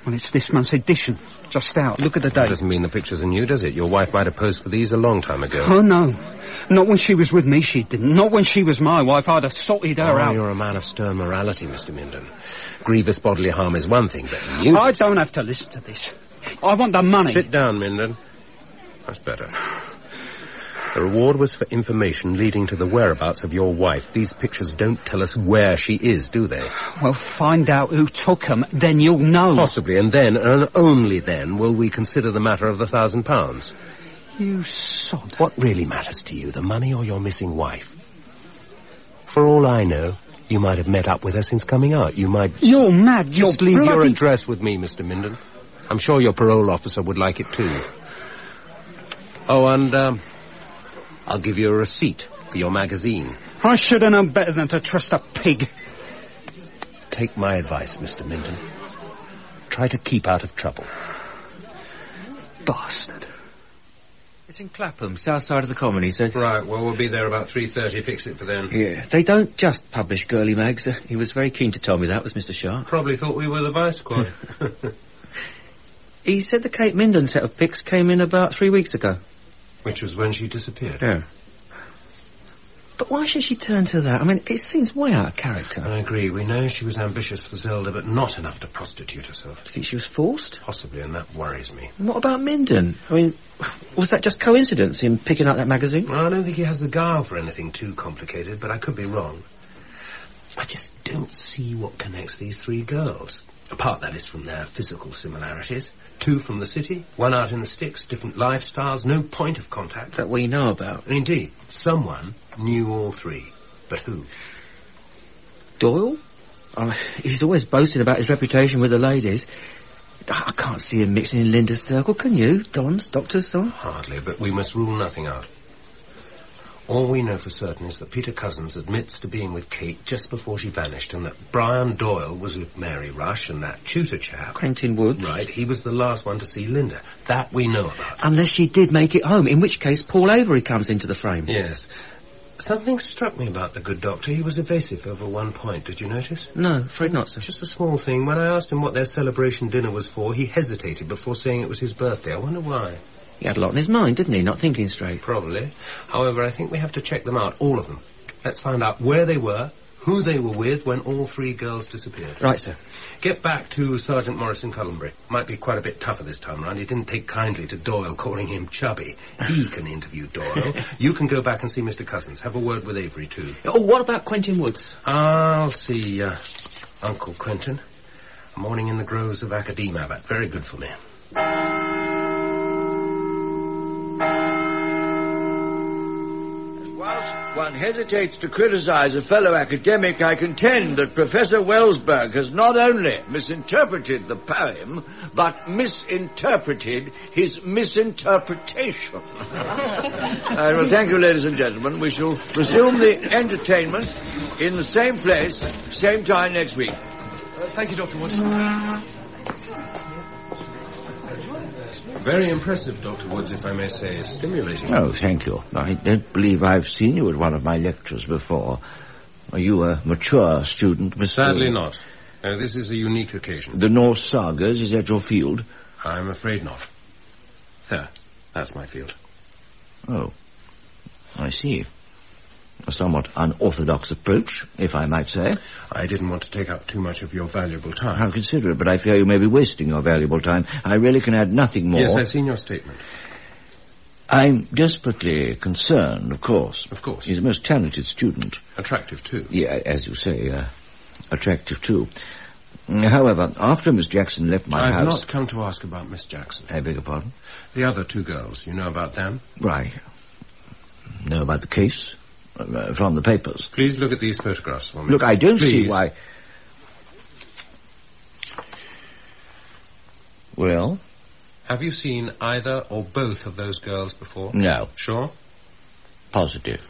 Well, it's this month's edition. Just out. Look at the That date. doesn't mean the pictures are new, does it? Your wife might have posed for these a long time ago. Oh, no. Not when she was with me, she didn't. Not when she was my wife. I'd have sorted her Oh, out. you're a man of stern morality, Mr. Minden. Grievous bodily harm is one thing, but you... I don't have to listen to this. I want the money. Sit down, Minden. That's better. The reward was for information leading to the whereabouts of your wife. These pictures don't tell us where she is, do they? Well, find out who took 'em, then you'll know. Possibly, and then, and only then, will we consider the matter of the thousand pounds. You sod. What really matters to you, the money or your missing wife? For all I know, you might have met up with her since coming out. You might... You're mad. You're Just leave your address with me, Mr. Minden. I'm sure your parole officer would like it too. Oh, and um, I'll give you a receipt for your magazine. I should have known better than to trust a pig. Take my advice, Mr. Minden. Try to keep out of trouble. Bastard. It's in Clapham, south side of the common, he said. Right, well, we'll be there about 3.30. Fix it for then. Yeah, they don't just publish girly mags. Uh, he was very keen to tell me that, was Mr. Sharp. Probably thought we were the vice squad. He said the Kate Minden set of pics came in about three weeks ago. Which was when she disappeared. Yeah. But why should she turn to that? I mean, it seems way out of character. I agree. We know she was ambitious for Zelda, but not enough to prostitute herself. Do you think she was forced? Possibly, and that worries me. And what about Minden? I mean, was that just coincidence, him picking up that magazine? Well, I don't think he has the guile for anything too complicated, but I could be wrong. I just don't see what connects these three girls. Apart, that is, from their physical similarities. Two from the city, one out in the sticks, different lifestyles, no point of contact. That we know about. And indeed, someone knew all three. But who? Doyle? Uh, he's always boasting about his reputation with the ladies. I can't see him mixing in Linda's circle, can you? Don's, Doctor's son? Hardly, but we must rule nothing out. All we know for certain is that Peter Cousins admits to being with Kate just before she vanished, and that Brian Doyle was with Mary Rush, and that tutor chap... Quentin Woods. Right, he was the last one to see Linda. That we know about. Unless she did make it home, in which case Paul Avery comes into the frame. Yes. Something struck me about the good doctor. He was evasive over one point. Did you notice? No, afraid not, sir. Just a small thing. When I asked him what their celebration dinner was for, he hesitated before saying it was his birthday. I wonder why. He had a lot on his mind, didn't he? Not thinking straight. Probably. However, I think we have to check them out, all of them. Let's find out where they were, who they were with when all three girls disappeared. Right, sir. Get back to Sergeant Morris in Colombury. Might be quite a bit tougher this time round. He didn't take kindly to Doyle calling him chubby. He can interview Doyle. you can go back and see Mr. Cousins. Have a word with Avery, too. Oh, what about Quentin Woods? I'll see uh, Uncle Quentin. A morning in the groves of Academe, Abbott. Very good for me. One hesitates to criticize a fellow academic, I contend that Professor Wellsberg has not only misinterpreted the poem, but misinterpreted his misinterpretation. I well, thank you, ladies and gentlemen. We shall resume the entertainment in the same place, same time next week. Uh, thank you, Dr. Woods. Very impressive, Dr. Woods, if I may say. Stimulating. Oh, thank you. I don't believe I've seen you at one of my lectures before. Are you a mature student, Mr. Sadly not. Uh, this is a unique occasion. The Norse sagas, is that your field? I'm afraid not. There. That's my field. Oh. I see. A somewhat unorthodox approach, if I might say. I didn't want to take up too much of your valuable time. How considerate, but I fear you may be wasting your valuable time. I really can add nothing more. Yes, I've seen your statement. I'm desperately concerned, of course. Of course. He's a most talented student. Attractive, too. Yeah, as you say, uh, attractive, too. However, after Miss Jackson left my I've house... I've not come to ask about Miss Jackson. I beg your pardon? The other two girls, you know about them? Right. Know about the case? Uh, from the papers. Please look at these photographs for me. Look, I don't Please. see why... Well? Have you seen either or both of those girls before? No. Sure? Positive.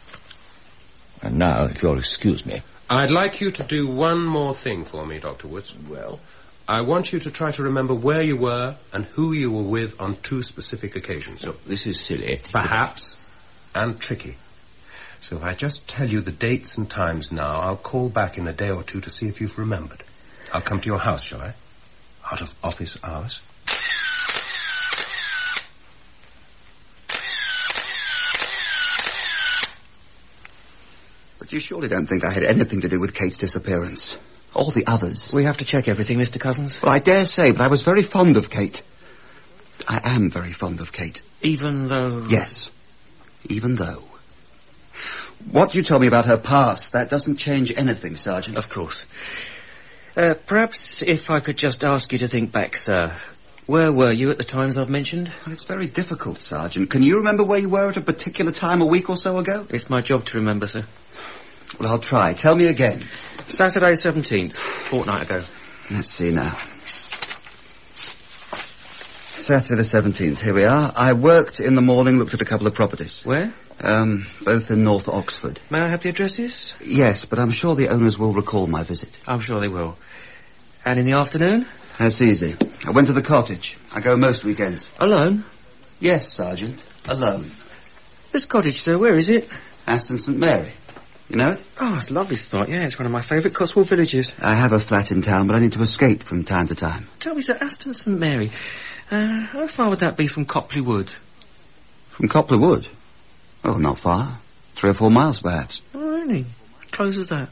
And now, if you'll excuse me. I'd like you to do one more thing for me, Dr. Woods. Well? I want you to try to remember where you were and who you were with on two specific occasions. Look, this is silly. Perhaps. And tricky. So if I just tell you the dates and times now, I'll call back in a day or two to see if you've remembered. I'll come to your house, shall I? Out of office hours? But you surely don't think I had anything to do with Kate's disappearance. All the others. We have to check everything, Mr. Cousins. Well, I dare say, but I was very fond of Kate. I am very fond of Kate. Even though... Yes. Even though. What you told me about her past, that doesn't change anything, Sergeant. Of course. Uh, perhaps if I could just ask you to think back, sir. Where were you at the times I've mentioned? Well, it's very difficult, Sergeant. Can you remember where you were at a particular time a week or so ago? It's my job to remember, sir. Well, I'll try. Tell me again. Saturday 17th, fortnight ago. Let's see now. Saturday the 17th, here we are. I worked in the morning, looked at a couple of properties. Where? Um, both in North Oxford. May I have the addresses? Yes, but I'm sure the owners will recall my visit. I'm sure they will. And in the afternoon? That's easy. I went to the cottage. I go most weekends. Alone? Yes, Sergeant. Alone. This cottage, sir, where is it? Aston St Mary. You know it? Oh, it's a lovely spot, yeah. It's one of my favourite Cotswold villages. I have a flat in town, but I need to escape from time to time. Tell me, sir, Aston St Mary, uh, how far would that be from Copley Wood? From Copley Wood? Oh, not far. Three or four miles, perhaps. Oh, really? Close as that?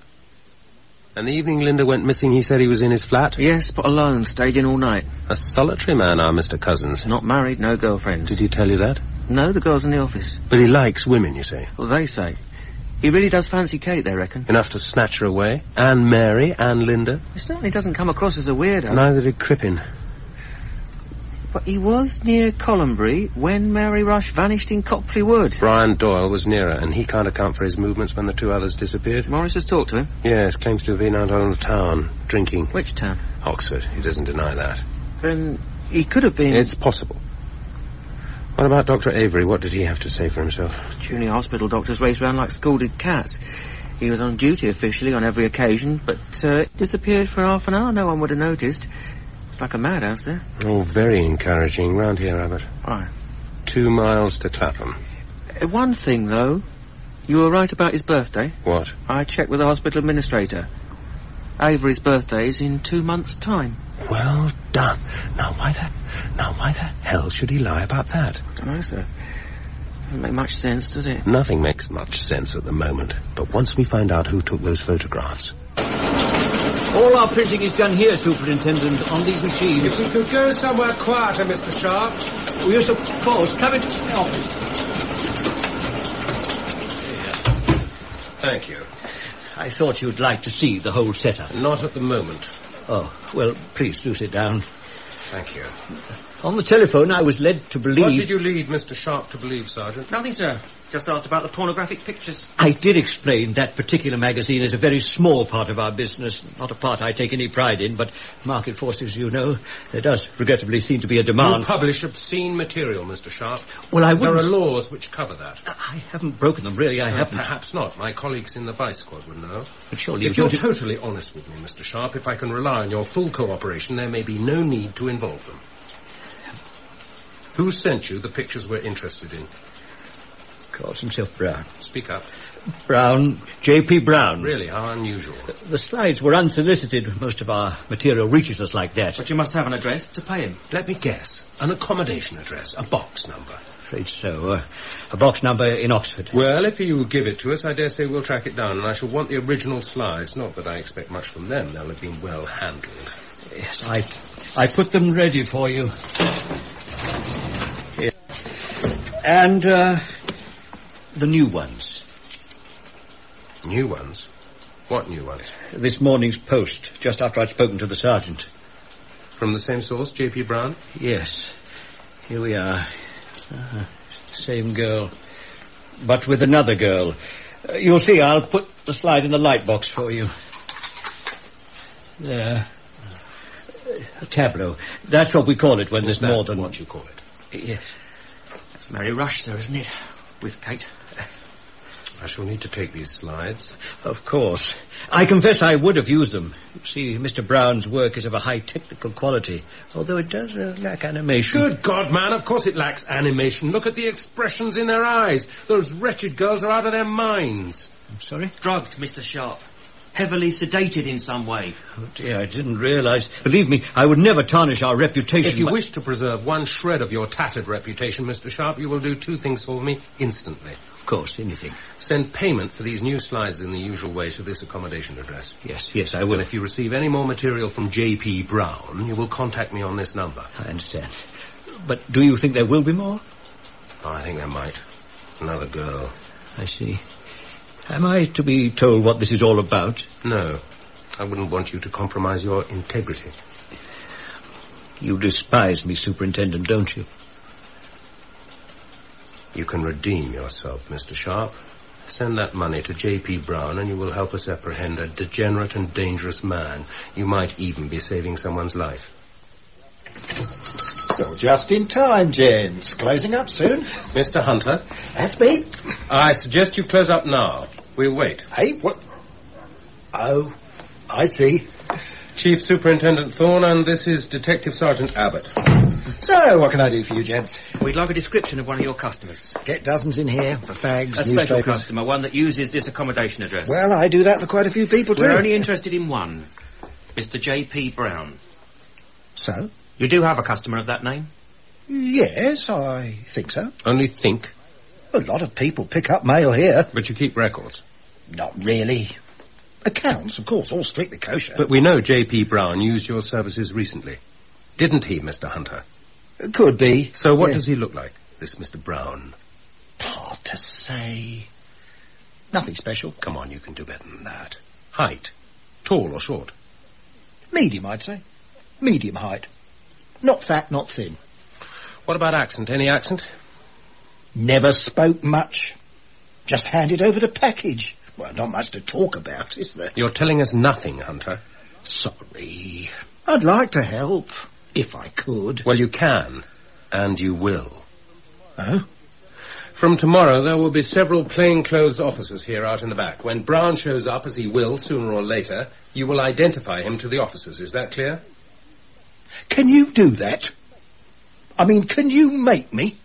And the evening Linda went missing, he said he was in his flat? Yes, but alone. Stayed in all night. A solitary man, our Mr. Cousins. Not married, no girlfriends. Did he tell you that? No, the girl's in the office. But he likes women, you say? Well, they say. He really does fancy Kate, they reckon. Enough to snatch her away? And Mary and Linda? He certainly doesn't come across as a weirdo. Neither did Crippen. But he was near Colombury when Mary Rush vanished in Copley Wood. Brian Doyle was nearer, and he can't account for his movements when the two others disappeared. Morris has talked to him? Yes, claims to have been out on the town, drinking. Which town? Oxford. He doesn't deny that. Then he could have been... It's possible. What about Dr. Avery? What did he have to say for himself? Junior hospital doctors race around like scalded cats. He was on duty officially on every occasion, but uh, disappeared for half an hour. No one would have noticed. It's like a madhouse there. Oh, very encouraging. Round here, Abbott. Right. Two miles to Clapham. Uh, one thing, though. You were right about his birthday. What? I checked with the hospital administrator. Avery's birthday is in two months' time. Well done. Now, why the... Now, why the hell should he lie about that? I don't know, sir. Doesn't make much sense, does it? Nothing makes much sense at the moment. But once we find out who took those photographs... All our printing is done here, Superintendent, on these machines. If we could go somewhere quieter, Mr. Sharp. Oh, yes, of course. Come into the office. Thank you. I thought you'd like to see the whole setup. Not at the moment. Oh, well, please do sit down. Thank you. On the telephone, I was led to believe... What did you lead Mr. Sharp to believe, Sergeant? Nothing, sir. Just asked about the pornographic pictures. I did explain that particular magazine is a very small part of our business, not a part I take any pride in, but market forces, you know, there does regrettably seem to be a demand. You publish obscene material, Mr. Sharp. Well, I wouldn't... There are laws which cover that. I haven't broken them, really, I Uh, haven't. Perhaps not. My colleagues in the Vice Squad would know. But surely If you you're don't... totally honest with me, Mr. Sharp, if I can rely on your full cooperation, there may be no need to involve them. Who sent you the pictures we're interested in? Calls himself Brown. Speak up. Brown, J.P. Brown. Really, how unusual. The slides were unsolicited. Most of our material reaches us like that. But you must have an address to pay him. Let me guess. An accommodation address, a box number. Afraid so. Uh, a box number in Oxford. Well, if you give it to us, I dare say we'll track it down, and I shall want the original slides. Not that I expect much from them. They'll have been well handled. Yes, I, I put them ready for you. Here. And, uh, the new ones. New ones? What new ones? This morning's post, just after I'd spoken to the sergeant. From the same source, J.P. Brown? Yes. Here we are. Uh, same girl. But with another girl. Uh, you'll see, I'll put the slide in the light box for you. There. A tableau. That's what we call it when Is there's more than... what you call it? Yes. That's Mary Rush, sir, isn't it? With Kate. I shall need to take these slides. Of course. I confess I would have used them. You see, Mr. Brown's work is of a high technical quality, although it does uh, lack animation. Good God, man, of course it lacks animation. Look at the expressions in their eyes. Those wretched girls are out of their minds. I'm sorry? Drugged, Mr. Sharp. Heavily sedated in some way. Oh, dear, I didn't realize. Believe me, I would never tarnish our reputation. If you by- wish to preserve one shred of your tattered reputation, Mr. Sharp, you will do two things for me instantly. Of course, anything. Send payment for these new slides in the usual way to this accommodation address. Yes, yes, I And will. if you receive any more material from J.P. Brown, you will contact me on this number. I understand. But do you think there will be more? Oh, I think there might. Another girl. I see. Am I to be told what this is all about? No. I wouldn't want you to compromise your integrity. You despise me, Superintendent, don't you? You can redeem yourself, Mr. Sharp. Send that money to J.P. Brown and you will help us apprehend a degenerate and dangerous man. You might even be saving someone's life. You're just in time, gents. Closing up soon. Mr. Hunter, That's me. I suggest you close up now. We'll wait. Hey, what? Oh, I see. Chief Superintendent Thorne, and this is Detective Sergeant Abbott. So, what can I do for you, gents? We'd like a description of one of your customers. Get dozens in here for fags, A special newspapers. customer, one that uses this accommodation address. Well, I do that for quite a few people, too. We're only interested in one. Mr. J.P. Brown. So? You do have a customer of that name? Yes, I think so. Only think. A lot of people pick up mail here. But you keep records. Not really. Accounts, of course, all strictly kosher. But we know J.P. Brown used your services recently. Didn't he, Mr. Hunter? Could be. So what Yeah. does he look like, this Mr. Brown? Hard to say. Nothing special. Come on, you can do better than that. Height? Tall or short? Medium, I'd say. Medium height. Not fat, not thin. What about accent? Any accent? Never spoke much. Just handed over the package. Well, not much to talk about, is there? You're telling us nothing, Hunter. Sorry. I'd like to help, if I could. Well, you can, and you will. Oh? From tomorrow, there will be several plainclothes officers here out in the back. When Brown shows up, as he will sooner or later, you will identify him to the officers. Is that clear? Can you do that? I mean, can you make me?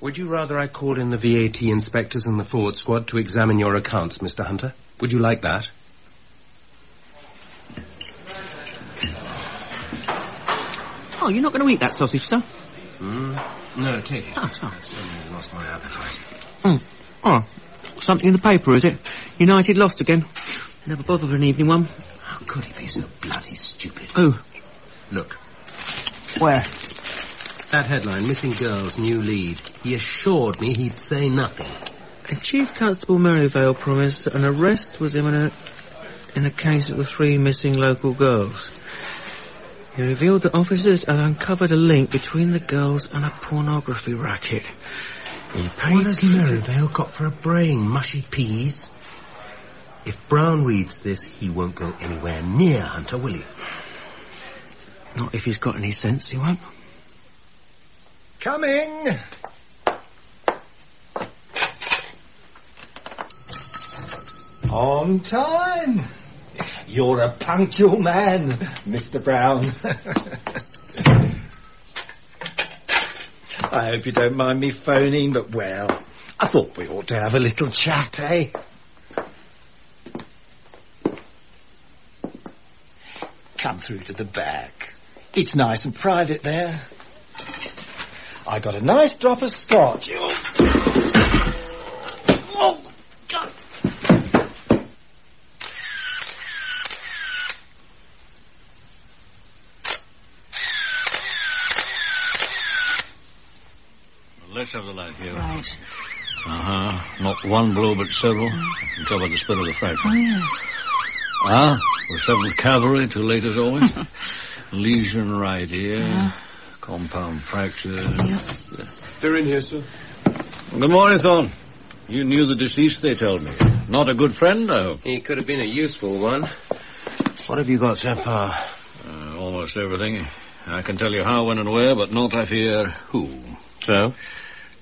Would you rather I called in the VAT inspectors and the fraud squad to examine your accounts, Mr. Hunter? Would you like that? Oh, you're not going to eat that sausage, sir? Hmm? No, take it. Oh, sorry. Suddenly lost my appetite. Mm. Oh, something in the paper, is it? United lost again. Never bother with an evening one. How could he be so bloody stupid? Oh, Look, where? that headline, Missing Girls, New Lead. He assured me he'd say nothing. And Chief Constable Merivale promised that an arrest was imminent in the case of the three missing local girls. He revealed that officers had uncovered a link between the girls and a pornography racket. He paid What has Merivale got for a brain, mushy peas? If Brown reads this, he won't go anywhere near Hunter, will he? Not if he's got any sense, he won't. Coming! On time! You're a punctual man, Mr. Brown. I hope you don't mind me phoning, but well, I thought we ought to have a little chat, eh? Come through to the back. It's nice and private there. I got a nice drop of scotch. Oh, God. Let's have the light here. Right. Uh-huh. Not one blow, but several. Uncover the spread of the fracture. Oh, yes. Ah, the 7th Cavalry, too late as always. Lesion right here. Yeah. Compound fracture. They're in here, sir. Good morning, Thorne. You knew the deceased, they told me. Not a good friend, I hope. He could have been a useful one. What have you got so far? Uh, almost everything. I can tell you how, when, and where, but not, I fear, who. So?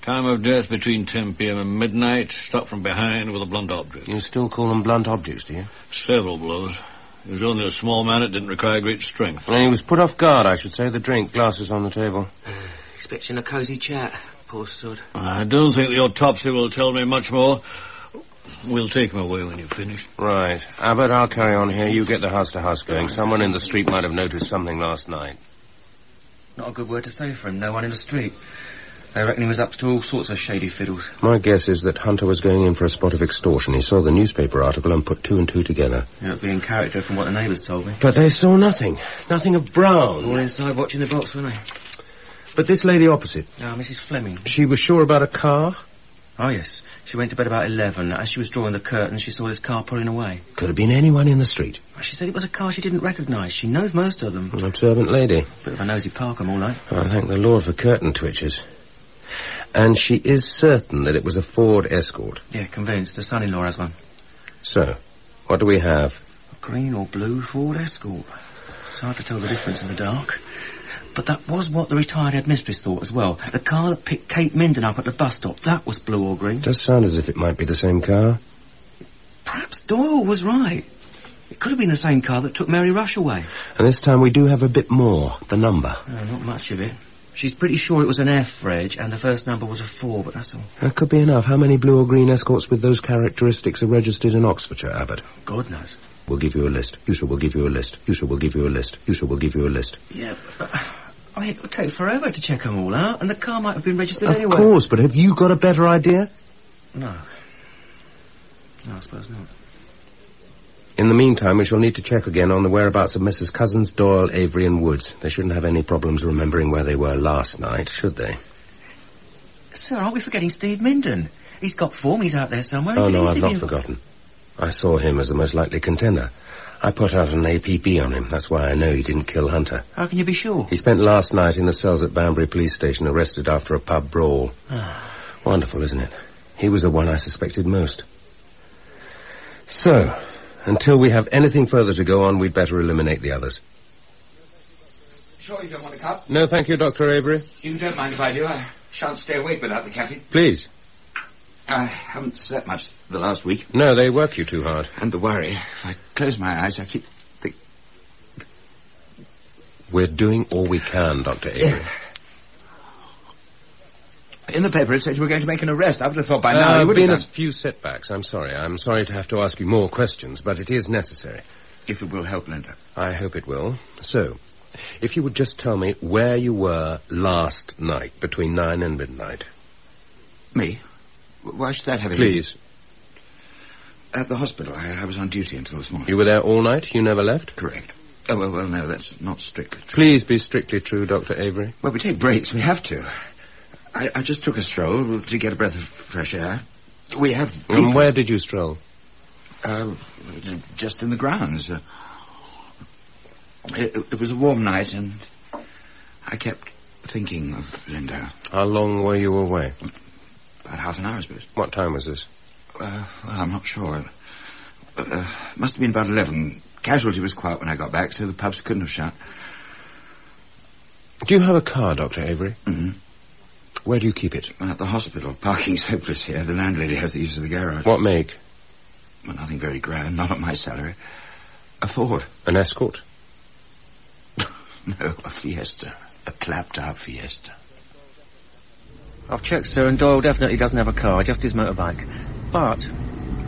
Time of death between 10 p.m. and midnight. Struck from behind with a blunt object. You still call them blunt objects, do you? Several blows. He was only a small man. It didn't require great strength. And he was put off guard, I should say. The drink, glasses on the table. Expecting a cosy chat, poor sod. I don't think the autopsy will tell me much more. We'll take him away when you finish. finished. Right. Abbott, I'll carry on here. You get the house-to-house going. Someone in the street might have noticed something last night. Not a good word to say for him. No one in the street. They reckon he was up to all sorts of shady fiddles. My guess is that Hunter was going in for a spot of extortion. He saw the newspaper article and put two and two together. Yeah, it'd be in character from what the neighbours told me. But they saw nothing. Nothing of Brown. All inside watching the box, weren't they? But this lady opposite, Ah, Mrs. Fleming. she was sure about a car? Oh, yes. She went to bed about 11. As she was drawing the curtain, she saw this car pulling away. Could have been anyone in the street. She said it was a car she didn't recognise. She knows most of them. An observant lady. Bit of a nosy Parkham, all right. I thank the Lord for curtain twitches. And she is certain that it was a Ford Escort. Yeah, convinced. The son-in-law has one. So, what do we have? A green or blue Ford Escort. It's hard to tell the difference in the dark. But that was what the retired headmistress thought as well. The car that picked Kate Minden up at the bus stop, that was blue or green. Does sound as if it might be the same car. Perhaps Doyle was right. It could have been the same car that took Mary Rush away. And this time we do have a bit more. The number. No, not much of it. She's pretty sure it was an F, Reg, and the first number was a four, but that's all. That could be enough. How many blue or green escorts with those characteristics are registered in Oxfordshire, Abbott? God knows. We'll give you a list. Yusha will give you a list. Yusha will give you a list. Yusha will give you a list. Yeah, but uh, Oh, it'll take forever to check them all out, and the car might have been registered Of anyway. Of course, but have you got a better idea? No. No, I suppose not. In the meantime, we shall need to check again on the whereabouts of Mrs. Cousins, Doyle, Avery, and Woods. They shouldn't have any problems remembering where they were last night, should they? Sir, aren't we forgetting Steve Minden? He's got form, he's out there somewhere. Oh, no, I've not be- forgotten. I saw him as the most likely contender. I put out an APB on him. That's why I know he didn't kill Hunter. How can you be sure? He spent last night in the cells at Banbury Police Station, arrested after a pub brawl. Ah. Wonderful, isn't it? He was the one I suspected most. So, until we have anything further to go on, we'd better eliminate the others. Sure you don't want a cup? No, thank you, Dr. Avery. You don't mind if I do. I shan't stay awake without the caffeine. Please. I haven't slept much the last week. No, they work you too hard. And the worry. If I close my eyes, I keep... Think... We're doing all we can, Dr. Avery. In the paper it said you were going to make an arrest. I would have thought by now Uh, you would been have a few setbacks. I'm sorry. I'm sorry to have to ask you more questions, but it is necessary. If it will help, Linda. I hope it will. So, if you would just tell me where you were last night between nine and midnight. Me? Why should that have any... Please. At the hospital. I, I was on duty until this morning. You were there all night? You never left? Correct. Oh, well, well, no, that's not strictly true. Please be strictly true, Dr. Avery. Well, we take breaks. We have to. I, I just took a stroll to get a breath of fresh air. We have... And where did you stroll? Uh, just in the grounds. Uh, it, it was a warm night, and I kept thinking of Linda. How long were you away? About half an hour, I suppose. What time was this? Uh, well, I'm not sure. Uh, must have been about eleven. Casualty was quiet when I got back, so the pubs couldn't have shut. Do you have a car, Dr. Avery? Mm-hmm. Where do you keep it? At the hospital. Parking's hopeless here. The landlady has the use of the garage. What make? Well, nothing very grand. Not on my salary. A Ford. An escort? No, a Fiesta. A clapped-out Fiesta. I've checked, sir, and Doyle definitely doesn't have a car, just his motorbike. But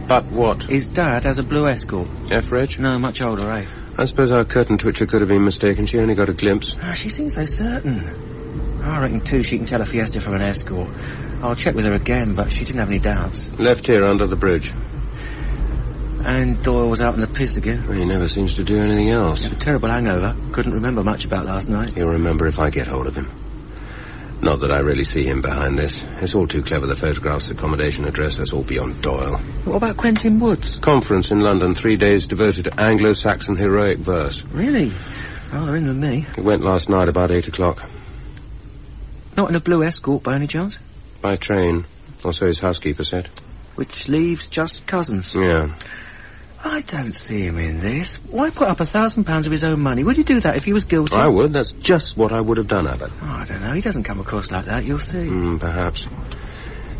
But what? his dad has a blue escort. F-Reg? No, much older, eh? I suppose our curtain twitcher could have been mistaken. She only got a glimpse. Ah, she seems so certain. Ah, I reckon, too, she can tell a Fiesta from an escort. I'll check with her again, but she didn't have any doubts. Left here under the bridge. And Doyle was out in the piss again. Well, he never seems to do anything else. Had a terrible hangover. Couldn't remember much about last night. He'll remember if I get hold of him. Not that I really see him behind this. It's all too clever, the photographs, accommodation address, that's all beyond Doyle. What about Quentin Woods? Conference in London, three days devoted to Anglo-Saxon heroic verse. Really? Oh, Rather in than me. He went last night about eight o'clock. Not in a blue escort by any chance? By train. Or so his housekeeper said. Which leaves just cousins. Yeah. I don't see him in this. Why put up a thousand pounds of his own money? Would he do that if he was guilty? I would. That's just what I would have done, Abbott. Oh, I don't know. He doesn't come across like that. You'll see. Hmm, perhaps.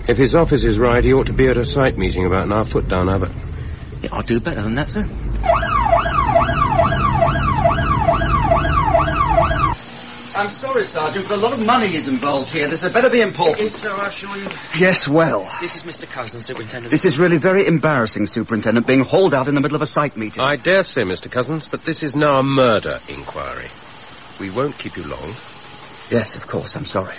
If his office is right, he ought to be at a site meeting about an hour foot down, Abbott. Yeah, I'll do better than that, sir. I'm sorry, Sergeant, but a lot of money is involved here. This had better be important. It's so, I assure you. Yes, well. This is Mr. Cousins, Superintendent. This is really very embarrassing, Superintendent, being hauled out in the middle of a site meeting. I dare say, Mr. Cousins, but this is now a murder inquiry. We won't keep you long. Yes, of course, I'm sorry.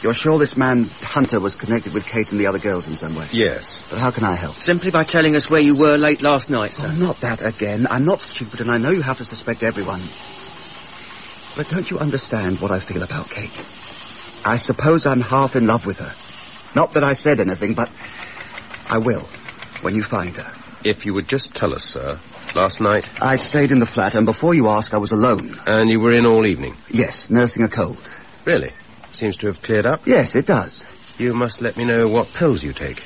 You're sure this man, Hunter, was connected with Kate and the other girls in some way? Yes. But how can I help? Simply by telling us where you were late last night, sir. Oh, not that again. I'm not stupid, and I know you have to suspect everyone. But don't you understand what I feel about Kate? I suppose I'm half in love with her. Not that I said anything, but I will, when you find her. If you would just tell us, sir. Last night? I stayed in the flat, and before you ask, I was alone. And you were in all evening? Yes, nursing a cold. Really? Seems to have cleared up? Yes, it does. You must let me know what pills you take.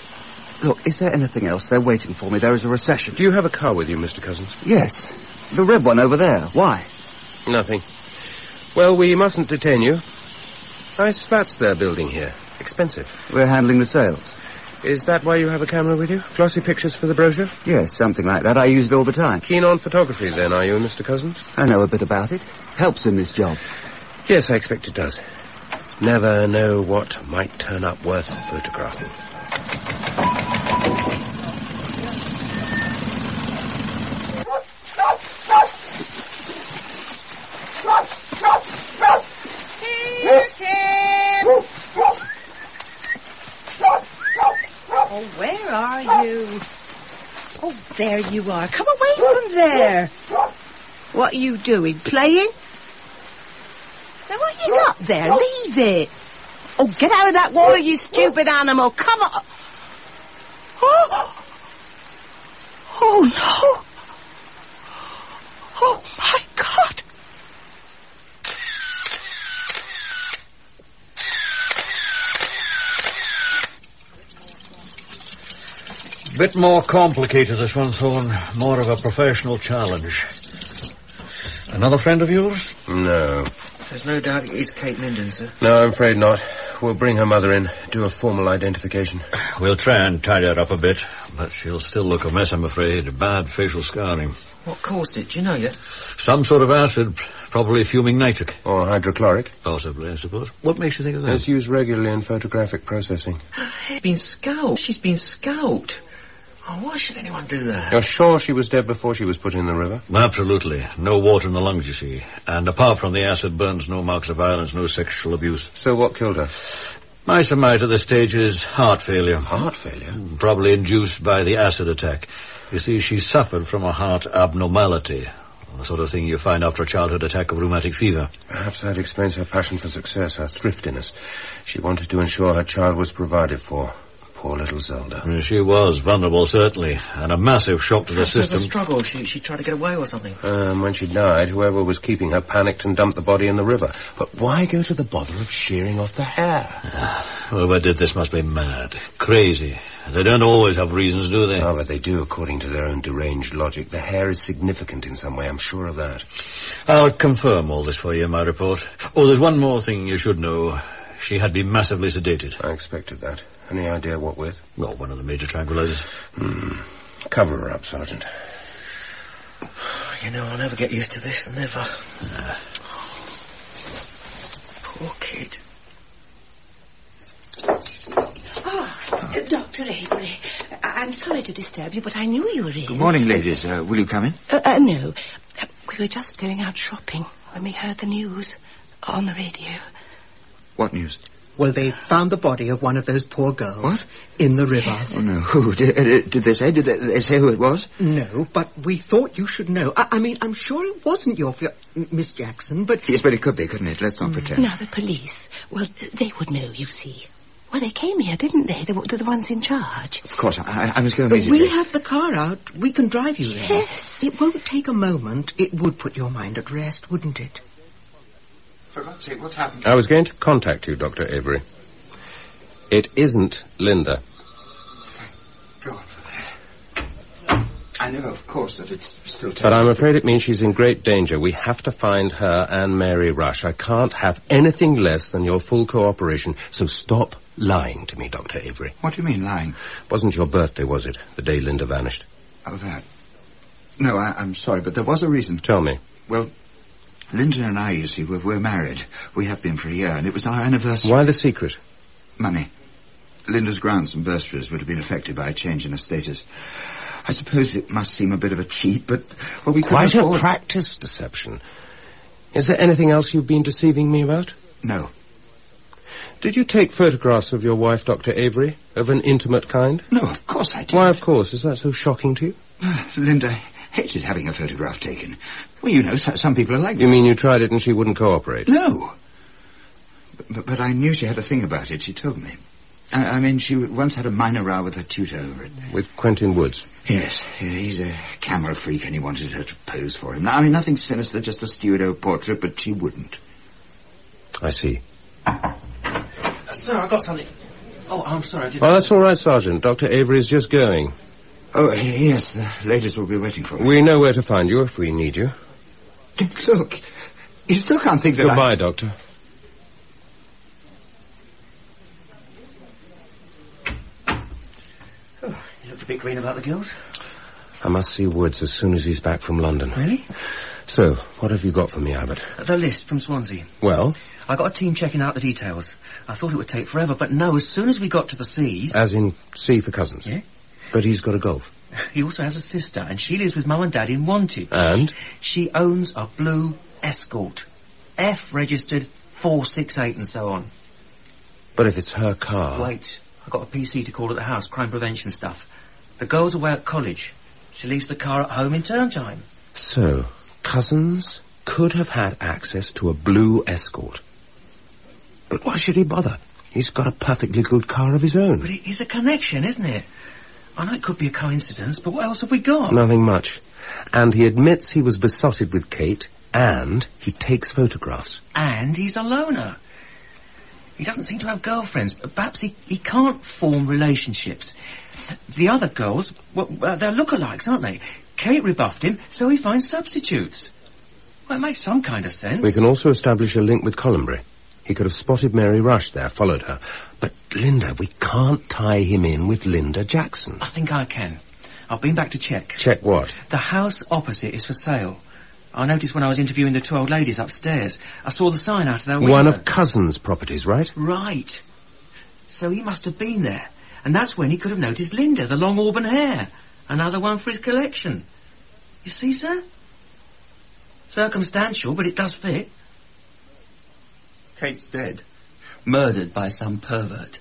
Look, is there anything else? They're waiting for me. There is a recession. Do you have a car with you, Mr. Cousins? Yes. The red one over there. Why? Nothing. Well, we mustn't detain you. Nice flats they're building here. Expensive. We're handling the sales. Is that why you have a camera with you? Glossy pictures for the brochure? Yes, something like that. I use it all the time. Keen on photography, then, are you, Mr. Cousins? I know a bit about it. Helps in this job. Yes, I expect it does. Never know what might turn up worth photographing. Oh, where are you? Oh, there you are. Come away from there. What are you doing? Playing? Now, what you got there? Leave it. Oh, get out of that water, you stupid animal. Come on. Oh! Oh, no. Oh, my God. Bit more complicated, this one, Thorne. More of a professional challenge. Another friend of yours? No. There's no doubt it is Kate Minden, sir. No, I'm afraid not. We'll bring her mother in, do a formal identification. We'll try and tidy her up a bit, but she'll still look a mess, I'm afraid. Bad facial scarring. What caused it? Do you know yet? Some sort of acid, probably fuming nitric. Or hydrochloric. Possibly, I suppose. What makes you think of that? It's used regularly in photographic processing. She's been scalped. She's been scalped. Oh, why should anyone do that? You're sure she was dead before she was put in the river? Absolutely. No water in the lungs, you see. And apart from the acid burns, no marks of violence, no sexual abuse. So what killed her? My surmise at this stage is heart failure. Heart failure? Hmm, probably induced by the acid attack. You see, she suffered from a heart abnormality. The sort of thing you find after a childhood attack of rheumatic fever. Perhaps that explains her passion for success, her thriftiness. She wanted to ensure her child was provided for. Poor little Zelda. She was vulnerable, certainly, and a massive shock to the Perhaps there was a struggle. She, she tried to get away or something. Um, when she died, whoever was keeping her panicked and dumped the body in the river. But why go to the bother of shearing off the hair? Whoever did this must be mad, crazy. They don't always have reasons, do they? Oh, but they do according to their own deranged logic. The hair is significant in some way, I'm sure of that. I'll confirm all this for you in my report. Oh, there's one more thing you should know. She had been massively sedated. I expected that. Any idea what with? Well, one of the major tranquilizers. Hmm. Cover her up, Sergeant. You know, I'll never get used to this. Never. Poor kid. Ah, Dr. Avery, I'm sorry to disturb you, but I knew you were in. Good morning, ladies. Uh, will you come in? Uh, uh, no. Uh, we were just going out shopping when we heard the news on the radio. What news? Well, they found the body of one of those poor girls. What? In the river. Oh, no. Who? Did, uh, did they say? Did they, they say who it was? No, but we thought you should know. I, I mean, I'm sure it wasn't your fi- Miss Jackson, but... Yes, but it could be, couldn't it? Let's not pretend. Now, the police, well, they would know, you see. Well, they came here, didn't they? They were the ones in charge. Of course, I, I must go immediately. We have the car out. We can drive you there. Yes. It won't take a moment. It would put your mind at rest, wouldn't it? For God's sake, what's happened? I was going to contact you, Dr. Avery. It isn't Linda. Thank God for that. I know, of course, that it's still But I'm afraid it means she's in great danger. We have to find her and Mary Rush. I can't have anything less than your full cooperation. So stop lying to me, Dr. Avery. What do you mean, lying? Wasn't your birthday, was it? The day Linda vanished. Oh, that. No, I, I'm sorry, but there was a reason. Tell me. Well, Linda and I, you see, we're, we're married. We have been for a year, and it was our anniversary. Why the secret? Money. Linda's grants and bursaries would have been affected by a change in her status. I suppose it must seem a bit of a cheat, but well, we Quite a afford... practiced deception. Is there anything else you've been deceiving me about? No. Did you take photographs of your wife, Dr. Avery, of an intimate kind? No, of course I did. Why, of course? Is that so shocking to you? Linda hated having a photograph taken. Well, you know, some people are like that. You mean you tried it and she wouldn't cooperate? No. But, but I knew she had a thing about it. She told me. I, I mean, she once had a minor row with her tutor over it. With Quentin Woods? Yes, he's a camera freak and he wanted her to pose for him. Now, I mean, nothing sinister, just a studio portrait, but she wouldn't. I see. Sir, I've got something. Oh, I'm sorry. I didn't... Oh, that's all right, Sergeant. Dr. Avery is just going. Oh, yes, the ladies will be waiting for me. We know where to find you if we need you. Look, you still can't think that I- Goodbye, Doctor. Oh, you looked a bit green about the girls. I must see Woods as soon as he's back from London. Really? So, what have you got for me, Abbott? The list from Swansea. Well, I got a team checking out the details. I thought it would take forever, but no, as soon as we got to the seas... as in C for cousins. Yeah? But he's got a golf. He also has a sister, and she lives with Mum and Dad in Wantage. And? She owns a blue Escort. F registered 468 and so on. But if it's her car... Wait, I've got a PC to call at the house, crime prevention stuff. The girl's away at college. She leaves the car at home in term time. So, Cousins could have had access to a blue escort. But why should he bother? He's got a perfectly good car of his own. But it is a connection, isn't it? I know it could be a coincidence, but what else have we got? Nothing much. And he admits he was besotted with Kate, and he takes photographs. And he's a loner. He doesn't seem to have girlfriends, but perhaps he, he can't form relationships. The other girls, well, they're lookalikes, aren't they? Kate rebuffed him, so he finds substitutes. Well, it makes some kind of sense. We can also establish a link with Colombury. He could have spotted Mary Rush there, followed her. But, Linda, we can't tie him in with Linda Jackson. I think I can. I've been back to check. Check what? The house opposite is for sale. I noticed when I was interviewing the two old ladies upstairs. I saw the sign out of their window. One of Cousins' properties, right? Right. So he must have been there. And that's when he could have noticed Linda, the long auburn hair. Another one for his collection. You see, sir? Circumstantial, but it does fit. Kate's dead. Murdered by some pervert.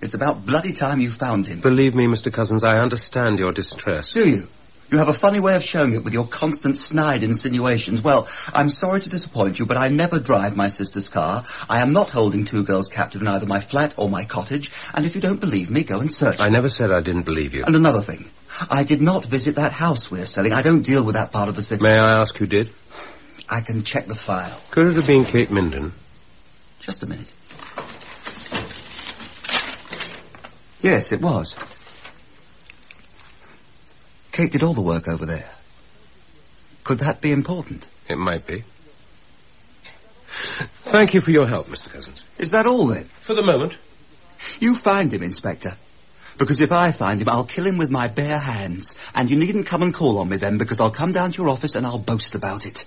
It's about bloody time you found him. Believe me, Mr. Cousins, I understand your distress. Do you? You have a funny way of showing it with your constant snide insinuations. Well, I'm sorry to disappoint you, but I never drive my sister's car. I am not holding two girls captive in either my flat or my cottage. And if you don't believe me, go and search. I never said I didn't believe you. And another thing. I did not visit that house we're selling. I don't deal with that part of the city. May I ask who did? I can check the file. Could it have been Kate Minden? Just a minute. Yes, it was. Kate did all the work over there. Could that be important? It might be. Thank you for your help, Mr. Cousins. Is that all then? For the moment. You find him, Inspector. Because if I find him, I'll kill him with my bare hands. And you needn't come and call on me then, because I'll come down to your office and I'll boast about it.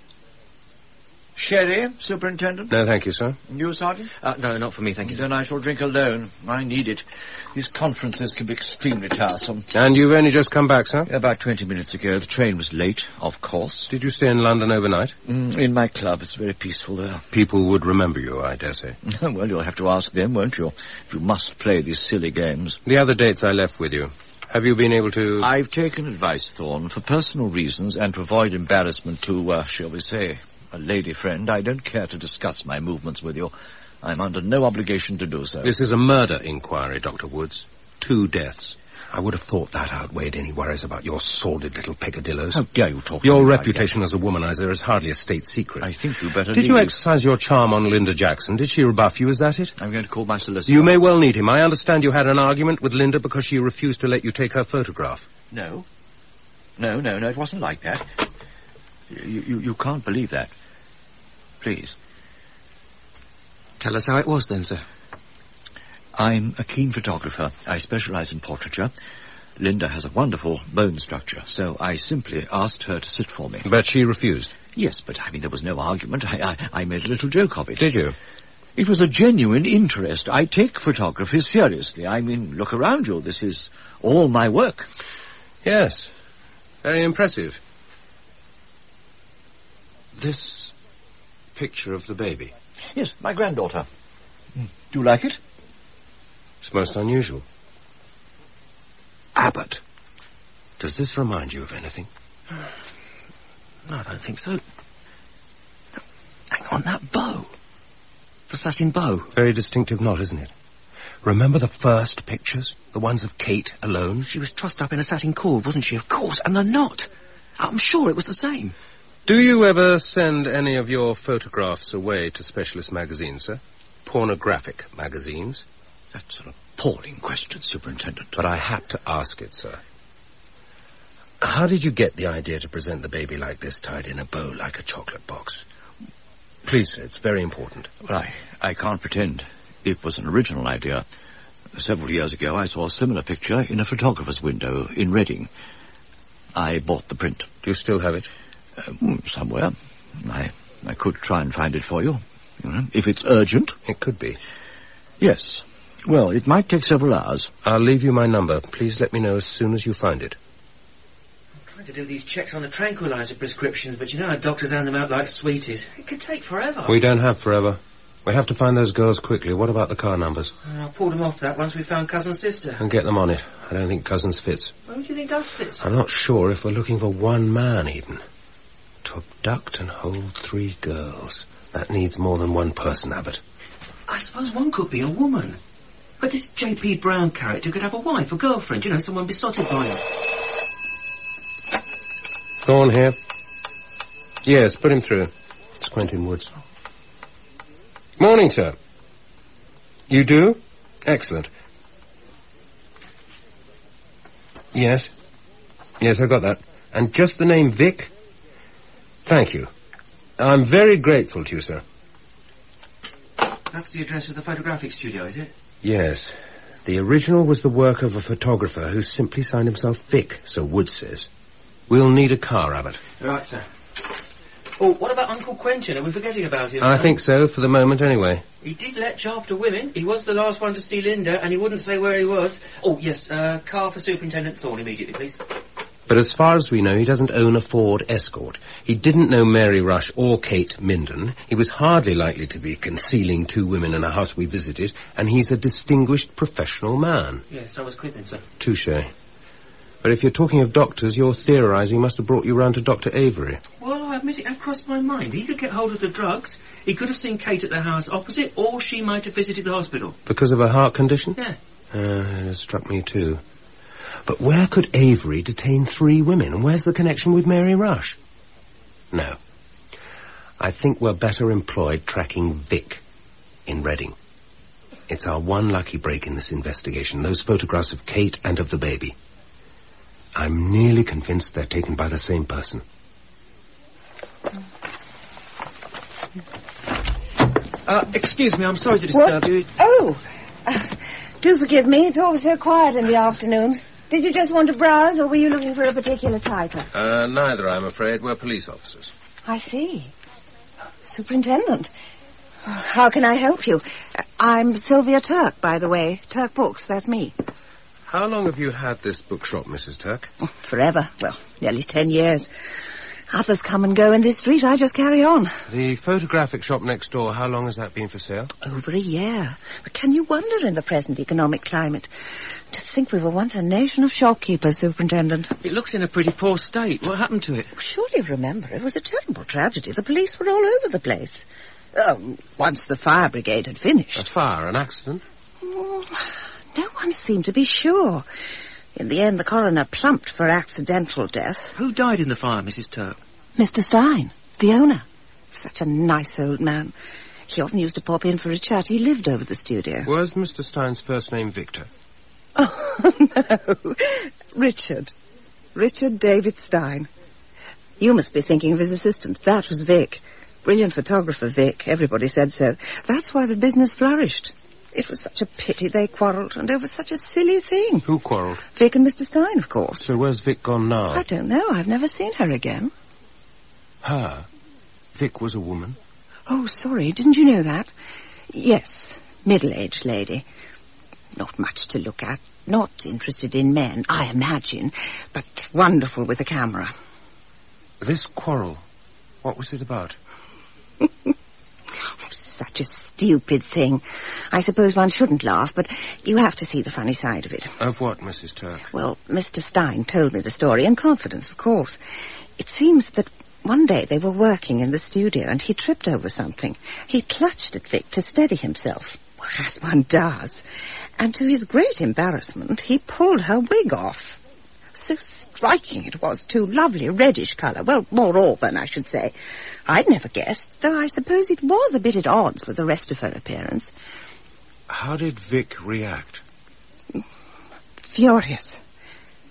Sherry, Superintendent? No, thank you, sir. You, Sergeant? Uh, no, not for me, thank you. Then I shall drink alone. I need it. These conferences can be extremely tiresome. And you've only just come back, sir? About 20 minutes ago. The train was late, of course. Did you stay in London overnight? Mm, in my club. It's very peaceful there. People would remember you, I dare say. well, you'll have to ask them, won't you? If you must play these silly games. The other dates I left with you. Have you been able to... I've taken advice, Thorne, for personal reasons and to avoid embarrassment to, uh, shall we say, a lady friend. I don't care to discuss my movements with you. I'm under no obligation to do so. This is a murder inquiry, Dr. Woods. Two deaths. I would have thought that outweighed any worries about your sordid little peccadillos. How dare you talk Your reputation as a womanizer is hardly a state secret. I think you better Did you exercise your charm on Linda Jackson? Did she rebuff you? Is that it? I'm going to call my solicitor. You may well need him. I understand you had an argument with Linda because she refused to let you take her photograph. No. No, no, no, it wasn't like that. You, you, you can't believe that. Please. Tell us how it was then, sir. I'm a keen photographer. I specialize in portraiture. Linda has a wonderful bone structure, so I simply asked her to sit for me. But she refused. Yes, but I mean, there was no argument. I, I, I made a little joke of it. Did you? It was a genuine interest. I take photography seriously. I mean, look around you. This is all my work. Yes. Very impressive. This picture of the baby. Yes, my granddaughter. Mm. Do you like it? It's most unusual. Abbott. Does this remind you of anything? No, I don't think so. No, hang on, that bow. The satin bow. Very distinctive knot, isn't it? Remember the first pictures? The ones of Kate alone? She was trussed up in a satin cord, wasn't she? Of course. And the knot. I'm sure it was the same. Do you ever send any of your photographs away to specialist magazines, sir? Pornographic magazines? That's an appalling question, Superintendent. But I had to ask it, sir. How did you get the idea to present the baby like this, tied in a bow like a chocolate box? Please, sir, it's very important. Well, I, I can't pretend it was an original idea. Several years ago, I saw a similar picture in a photographer's window in Reading. I bought the print. Do you still have it? Um, somewhere. I, I could try and find it for you. you know, if it's urgent. It could be. Yes. Well, it might take several hours. I'll leave you my number. Please let me know as soon as you find it. I'm trying to do these checks on the tranquilizer prescriptions, but you know how doctors hand them out like sweeties. It could take forever. We don't have forever. We have to find those girls quickly. What about the car numbers? Uh, I pulled them off that once we found Cousin's sister. And get them on it. I don't think Cousins fits. Who do you think does fits? I'm not sure if we're looking for one man, Eden. To abduct and hold three girls. That needs more than one person, Abbott. I suppose one could be a woman. But this J.P. Brown character could have a wife, a girlfriend, you know, someone besotted by him. Thorne here. Yes, put him through. It's Quentin Woods. Morning, sir. You do? Excellent. Yes. Yes, I got that. And just the name Vic? Thank you. I'm very grateful to you, sir. That's the address of the photographic studio, is it? Yes. The original was the work of a photographer who simply signed himself Vic, so Woods says. We'll need a car, Abbott. Right, sir. Oh, what about Uncle Quentin? Are we forgetting about him? I think so, for the moment anyway. He did letch after women. He was the last one to see Linda, and he wouldn't say where he was. Oh, yes, uh, car for Superintendent Thorne immediately, please. But as far as we know, he doesn't own a Ford Escort. He didn't know Mary Rush or Kate Minden. He was hardly likely to be concealing two women in a house we visited, and he's a distinguished professional man. Yes, so was Quentin, sir. Touche. But if you're talking of doctors, your theorising must have brought you round to Dr. Avery. Well, I admit it had crossed my mind. He could get hold of the drugs. He could have seen Kate at the house opposite, or she might have visited the hospital. Because of her heart condition? Yeah. Uh, it struck me too. But where could Avery detain three women, and where's the connection with Mary Rush? No. I think we're better employed tracking Vic in Reading. It's our one lucky break in this investigation, those photographs of Kate and of the baby. I'm nearly convinced they're taken by the same person. Uh, excuse me, I'm sorry to disturb What? you. Oh, uh, do forgive me. It's always so quiet in the afternoons. Did you just want to browse, or were you looking for a particular title? Uh, neither, I'm afraid. We're police officers. I see. Superintendent. How can I help you? I'm Sylvia Turk, by the way. Turk Books, that's me. How long have you had this bookshop, Mrs. Turk? Forever. Well, nearly ten years. Others come and go in this street. I just carry on. The photographic shop next door, how long has that been for sale? Over a year. But can you wonder in the present economic climate? To think we were once a nation of shopkeepers, Superintendent. It looks in a pretty poor state. What happened to it? Surely you remember, it was a terrible tragedy. The police were all over the place. Um, once the fire brigade had finished. A fire, an accident? Mm, no one seemed to be sure. In the end, the coroner plumped for accidental death. Who died in the fire, Mrs. Turk? Mr. Stein, the owner. Such a nice old man. He often used to pop in for a chat. He lived over the studio. Was Mr. Stein's first name Victor? Oh, no. Richard. Richard David Stein. You must be thinking of his assistant. That was Vic. Brilliant photographer, Vic. Everybody said so. That's why the business flourished. It was such a pity they quarrelled, and over such a silly thing. Who quarrelled? Vic and Mr. Stein, of course. So where's Vic gone now? I don't know. I've never seen her again. Her? Vic was a woman? Oh, sorry. Didn't you know that? Yes. Middle-aged lady. Not much to look at. Not interested in men, I imagine. But wonderful with a camera. This quarrel, what was it about? Oh, such a stupid thing. I suppose one shouldn't laugh, but you have to see the funny side of it. Of what, Mrs. Turk? Well, Mr. Stein told me the story in confidence, of course. It seems that one day they were working in the studio and he tripped over something. He clutched at Vic to steady himself, well, as one does. And to his great embarrassment, he pulled her wig off. So striking it was, too. Lovely reddish colour. Well, more auburn, I should say. I'd never guessed, though I suppose it was a bit at odds with the rest of her appearance. How did Vic react? Furious.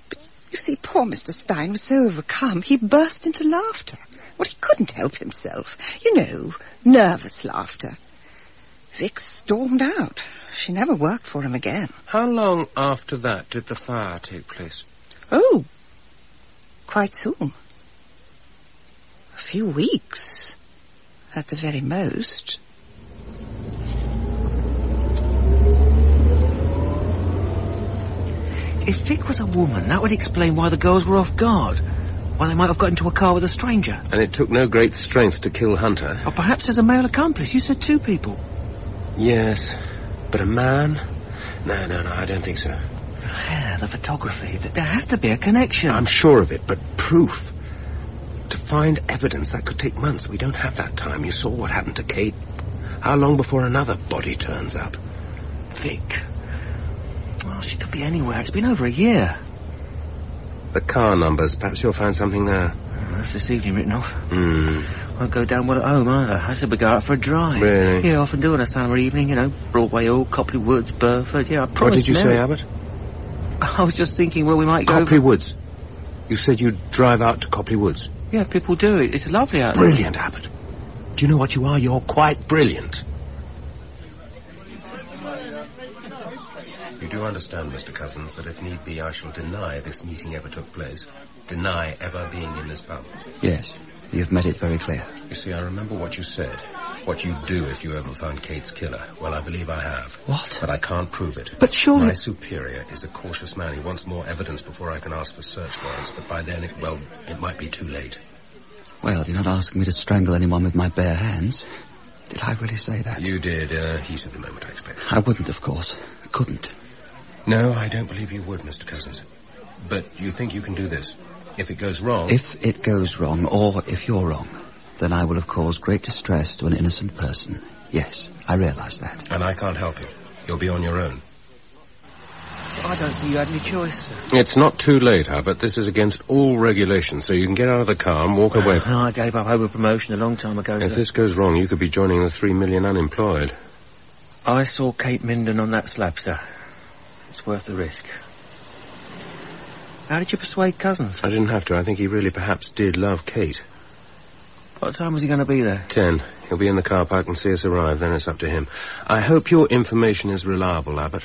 But you see, poor Mr. Stein was so overcome, he burst into laughter. Well, he couldn't help himself. You know, nervous laughter. Vic stormed out. She never worked for him again. How long after that did the fire take place? Oh, quite soon. A few weeks, at the very most. If Vic was a woman, that would explain why the girls were off guard. Why they might have got into a car with a stranger. And it took no great strength to kill Hunter. Or perhaps there's a male accomplice. You said two people. Yes. But a man? No, no, no, I don't think so. Yeah, the photography. There has to be a connection. I'm sure of it, but proof. To find evidence, that could take months. We don't have that time. You saw what happened to Kate. How long before another body turns up? Vic. Well, she could be anywhere. It's been over a year. The car numbers. Perhaps you'll find something there. That's this evening written off. Hmm. Won't go down well at home either. I said we go out for a drive. Really? Yeah, often do on a summer evening, you know. Broadway Hall, Copley Woods, Burford. Yeah, I promised What did you say, Abbott? I was just thinking where we might go. Copley Woods. You said you'd drive out to Copley Woods. Yeah, people do it. It's lovely out there. Brilliant, Abbott. Do you know what you are? You're quite brilliant. You do understand, Mr. Cousins, that if need be, I shall deny this meeting ever took place. Deny ever being in this pub. Yes, you've made it very clear. You see, I remember what you said. What you'd do if you ever found Kate's killer. Well, I believe I have. What? But I can't prove it. But surely- My superior is a cautious man. He wants more evidence before I can ask for search warrants. But by then, it, well, it might be too late. Well, you're not asking me to strangle anyone with my bare hands. Did I really say that? You did, uh, heat of the moment, I expect. I wouldn't, of course. Couldn't. No, I don't believe you would, Mr. Cousins. But you think you can do this? If it goes wrong... If it goes wrong, or if you're wrong, then I will have caused great distress to an innocent person. Yes, I realise that. And I can't help you. You'll be on your own. I don't think you had any choice. It's not too late, Abbott. This is against all regulations, so you can get out of the car and walk away. I gave up over promotion a long time ago. If sir. this goes wrong, you could be joining the three million unemployed. I saw Kate Minden on that slabster. It's worth the risk. How did you persuade Cousins? I didn't have to. I think he really perhaps did love Kate. What time was he going to be there? Ten. He'll be in the car park and see us arrive. Then it's up to him. I hope your information is reliable, Abbott.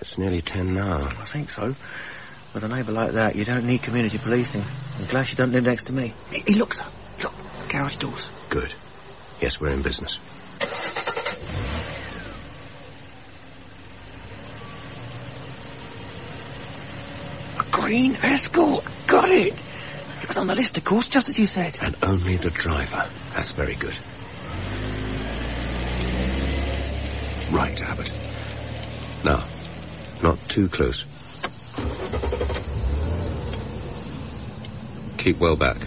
It's nearly ten now. I think so. With a neighbour like that, you don't need community policing. I'm glad she don't live next to me. He, he looks up. Look, garage doors. Good. Yes, we're in business. A green Escort. Got it. It was on the list, of course, just as you said. And only the driver. That's very good. Right, Abbott. Now, not too close. Keep well back.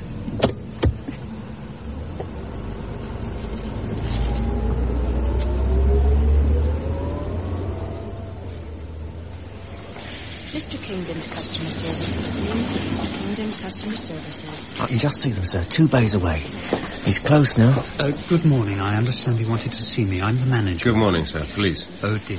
Mr. Kingdon to customer services. Mr. Customer services. I can just see them, sir. Two bays away. He's close now. Uh, good morning. I understand you wanted to see me. I'm the manager. Good morning, sir. Police. Oh, dear.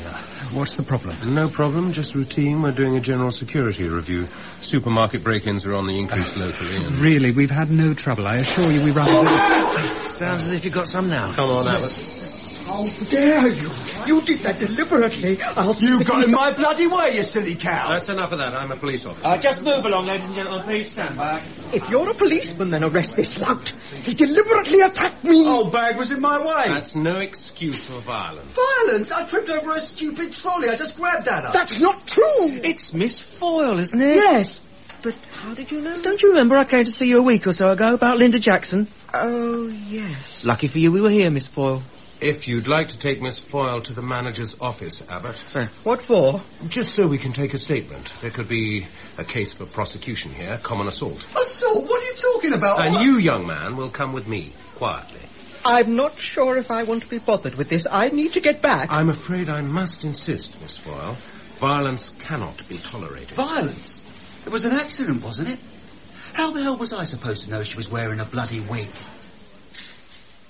What's the problem? No problem, just routine. We're doing a general security review. Supermarket break-ins are on the increase locally. And... Really, we've had no trouble. I assure you we run a Sounds as if you've got some now. Come on, Abbott. How dare you? You did that deliberately. I'll You stick got in my bloody way, you silly cow. That's enough of that. I'm a police officer. Uh, just move along, ladies and gentlemen. Please stand back. If you're a policeman, then arrest this lout. He deliberately attacked me. Old bag was in my way. That's no excuse for violence. Violence! I tripped over a stupid trolley. I just grabbed at her. That's not true. It's Miss Foyle, isn't it? Yes. But how did you know? Don't you remember I came to see you a week or so ago about Linda Jackson? Oh, yes. Lucky for you, we were here, Miss Foyle. If you'd like to take Miss Foyle to the manager's office, Abbott. Sir. What for? Just so we can take a statement. There could be a case for prosecution here, common assault. Assault? What are you talking about? And you, young man, will come with me, quietly. I'm not sure if I want to be bothered with this. I need to get back. I'm afraid I must insist, Miss Foyle. Violence cannot be tolerated. Violence? It was an accident, wasn't it? How the hell was I supposed to know she was wearing a bloody wig?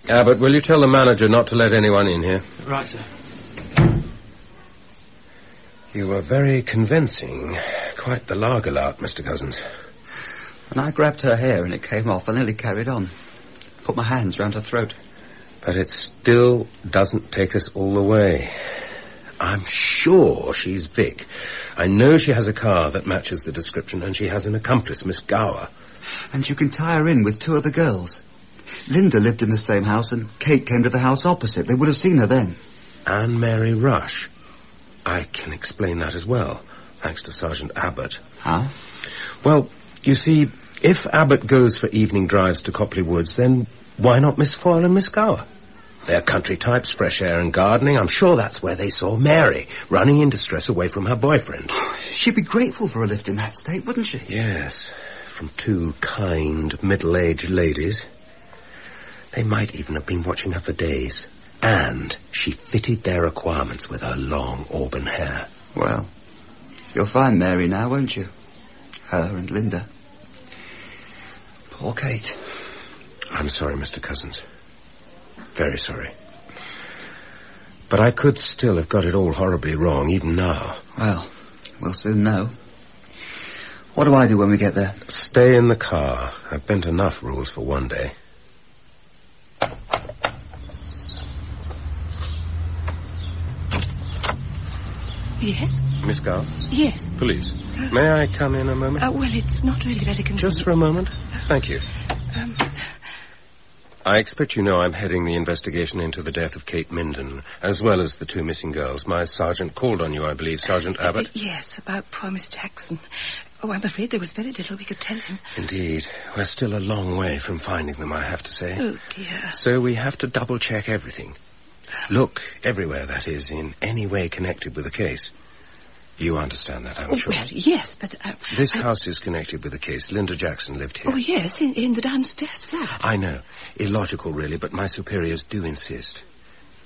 Abbott, will you tell the manager not to let anyone in here? Right, sir. You were very convincing. Quite the lager out, Mr. Cousins. And I grabbed her hair and it came off. I nearly carried on. Put my hands round her throat. But it still doesn't take us all the way. I'm sure she's Vic. I know she has a car that matches the description, and she has an accomplice, Miss Gower. And you can tie her in with two other girls. Linda lived in the same house and Kate came to the house opposite. They would have seen her then. Anne Mary Rush. I can explain that as well, thanks to Sergeant Abbott. How? Well, you see, if Abbott goes for evening drives to Copley Woods, then why not Miss Foyle and Miss Gower? They're country types, fresh air and gardening. I'm sure that's where they saw Mary, running in distress away from her boyfriend. She'd be grateful for a lift in that state, wouldn't she? Yes, from two kind, middle-aged ladies. They might even have been watching her for days. And she fitted their requirements with her long auburn hair. Well, you'll find Mary now, won't you? Her and Linda. Poor Kate. I'm sorry, Mr. Cousins. Very sorry. But I could still have got it all horribly wrong, even now. Well, we'll soon know. What do I do when we get there? Stay in the car. I've bent enough rules for one day. Yes? Miss Garth? Yes. Police. May I come in a moment? Uh, well, it's not really very convenient. Just for a moment? Thank you. Um, I expect you know I'm heading the investigation into the death of Kate Minden, as well as the two missing girls. My sergeant called on you, I believe, Sergeant Abbott. Uh, yes, about poor Miss Jackson. Oh, I'm afraid there was very little we could tell him. Indeed. We're still a long way from finding them, I have to say. Oh, dear. So we have to double check everything. Look everywhere, that is, in any way connected with the case. You understand that, I'm oh, sure. Well, yes, but... Uh, this I... house is connected with the case. Linda Jackson lived here. Oh, yes, in, in the downstairs flat. I know. Illogical, really, but my superiors do insist.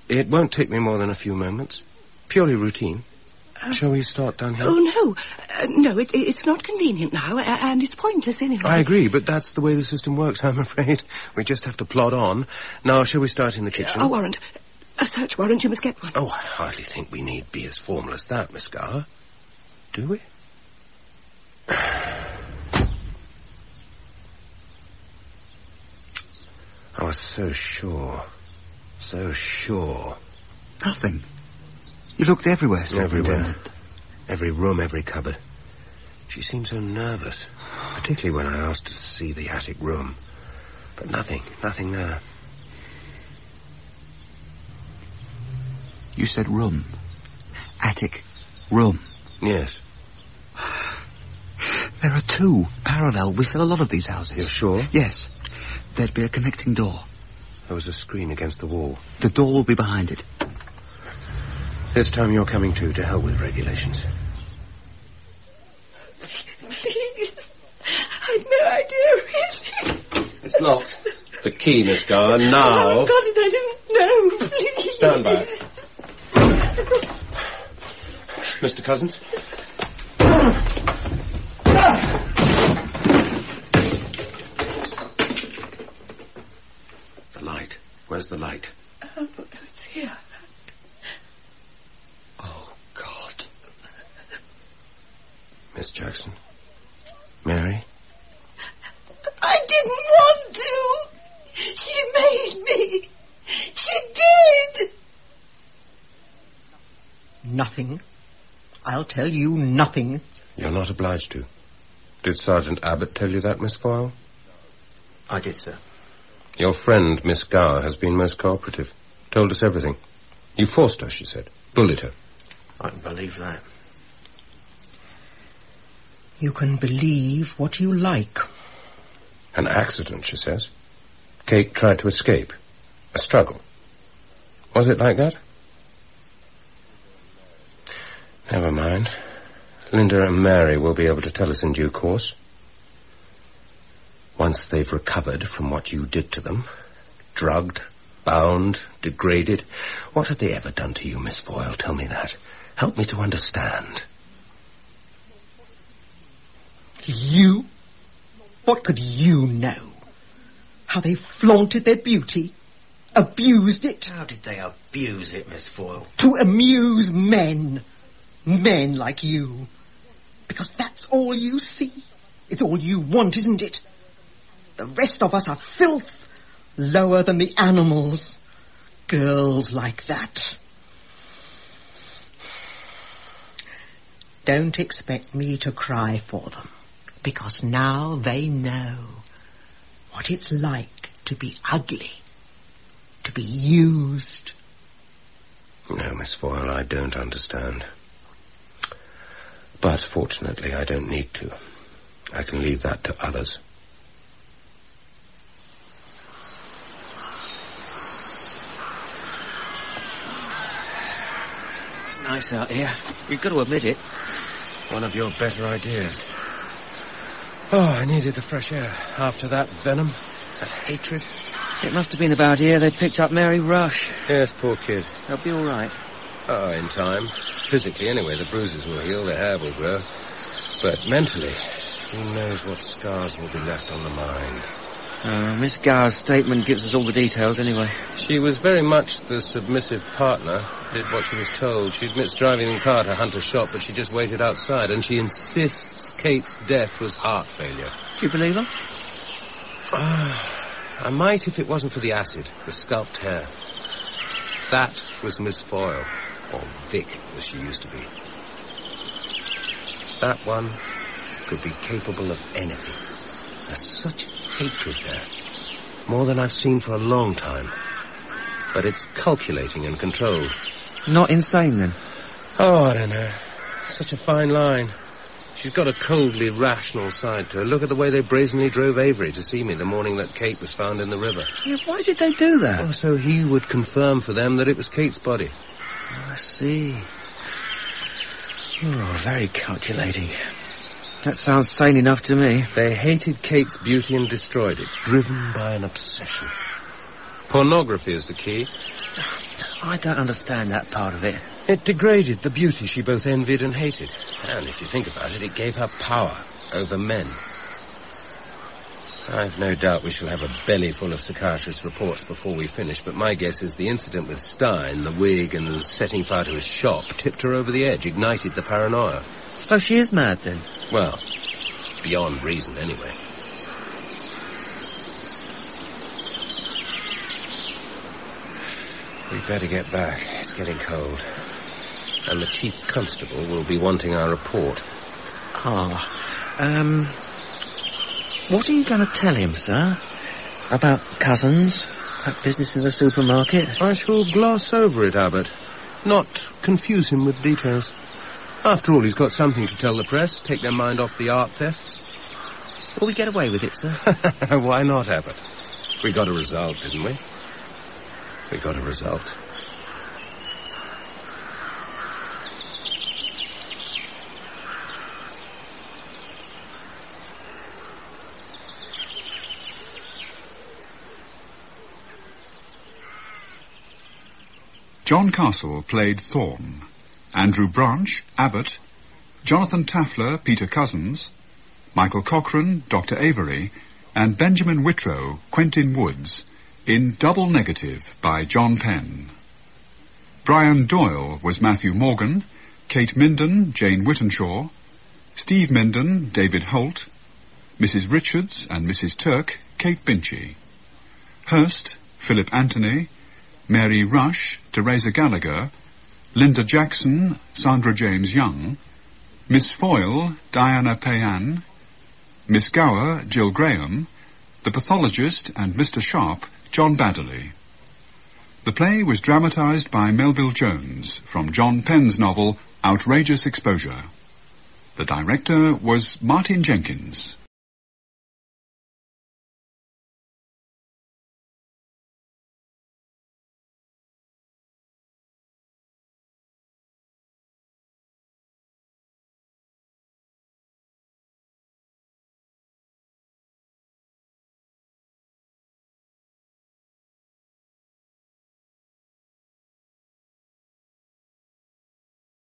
It won't take me more than a few moments. Purely routine. Uh, Shall we start down here? Oh, no. Uh, no, it, it's not convenient now, and it's pointless anyway. I agree, but that's the way the system works, I'm afraid. We just have to plod on. Now, shall we start in the kitchen? A warrant. A search warrant, you must get one. Oh, I hardly think we need be as formal as that, Miss Gower. Do we? I was so sure. So sure. Nothing. You looked everywhere, Everywhere. Every room, every cupboard. She seemed so nervous, particularly when I asked her to see the attic room. But nothing, nothing there. You said room. Attic. Room. Yes. There are two parallel. We sell a lot of these houses. You're sure? Yes. There'd be a connecting door. There was a screen against the wall. The door will be behind it. This time you're coming too to help with regulations. Please. I'd no idea, really. It's locked. The key, Miss Gower, I now. Oh, haven't got it. I didn't know. Please. Stand by. Mr. Cousins? The light. Where's the light? Oh, it's here. Oh, God. Miss Jackson? Mary? I didn't want to. She made me. She did. Nothing. I'll tell you nothing. You're not obliged to. Did Sergeant Abbott tell you that, Miss Foyle? I did, sir. Your friend, Miss Gower, has been most cooperative. Told us everything. You forced her, she said. Bullied her. I can believe that. You can believe what you like. An accident, she says. Kate tried to escape. A struggle. Was it like that? Never mind. Linda and Mary will be able to tell us in due course. Once they've recovered from what you did to them, drugged, bound, degraded, what have they ever done to you, Miss Foyle? Tell me that. Help me to understand. You? What could you know? How they flaunted their beauty, abused it. How did they abuse it, Miss Foyle? To amuse men. Men like you. Because that's all you see. It's all you want, isn't it? The rest of us are filth, lower than the animals. Girls like that. Don't expect me to cry for them, because now they know what it's like to be ugly, to be used. No, Miss Foyle, I don't understand. But fortunately, I don't need to. I can leave that to others. It's nice out here. You've got to admit it. One of your better ideas. Oh, I needed the fresh air. After that venom, that hatred. It must have been about here they picked up Mary Rush. Yes, poor kid. They'll be all right. Oh, in time. Physically, anyway, the bruises will heal, the hair will grow. But mentally, who knows what scars will be left on the mind. Uh, Miss Gower's statement gives us all the details anyway. She was very much the submissive partner, did what she was told. She admits driving the car to Hunter's shop, but she just waited outside, and she insists Kate's death was heart failure. Do you believe her? I might if it wasn't for the acid, the scalped hair. That was Miss Foyle, or Vic, as she used to be. That one could be capable of anything. There's such hatred there. More than I've seen for a long time. But it's calculating and controlled. Not insane, then? Oh, I don't know. Such a fine line. She's got a coldly rational side to her. Look at the way they brazenly drove Avery to see me the morning that Kate was found in the river. Yeah, why did they do that? Oh, so he would confirm for them that it was Kate's body. Oh, I see. Oh, very calculating. That sounds sane enough to me. They hated Kate's beauty and destroyed it, driven by an obsession. Pornography is the key. I don't understand that part of it. It degraded the beauty she both envied and hated. And if you think about it, it gave her power over men. I've no doubt we shall have a belly full of psychiatrist reports before we finish, but my guess is the incident with Stein, the wig, and the setting fire to his shop tipped her over the edge, ignited the paranoia. So she is mad, then? Well, beyond reason, anyway. We'd better get back. It's getting cold. And the chief constable will be wanting our report. Ah. Um. What are you going to tell him, sir? About cousins? That business in the supermarket? I shall gloss over it, Abbott. Not confuse him with details. After all, he's got something to tell the press, take their mind off the art thefts. Will we get away with it, sir? Why not, Abbott? We got a result, didn't we? We got a result. John Castle played Thorne, Andrew Branch, Abbott, Jonathan Taffler, Peter Cousins, Michael Cochrane, Dr. Avery, and Benjamin Whitrow, Quentin Woods, in Double Negative by John Penn. Brian Doyle was Matthew Morgan, Kate Minden, Jane Whittenshaw, Steve Minden, David Holt, Mrs. Richards and Mrs. Turk, Kate Binchy. Hurst, Philip Anthony, Mary Rush, Teresa Gallagher, Linda Jackson, Sandra James Young, Miss Foyle, Diana Payan, Miss Gower, Jill Graham, the pathologist and Mr. Sharp, John Baddeley. The play was dramatized by Melville Jones from John Penn's novel Outrageous Exposure. The director was Martin Jenkins.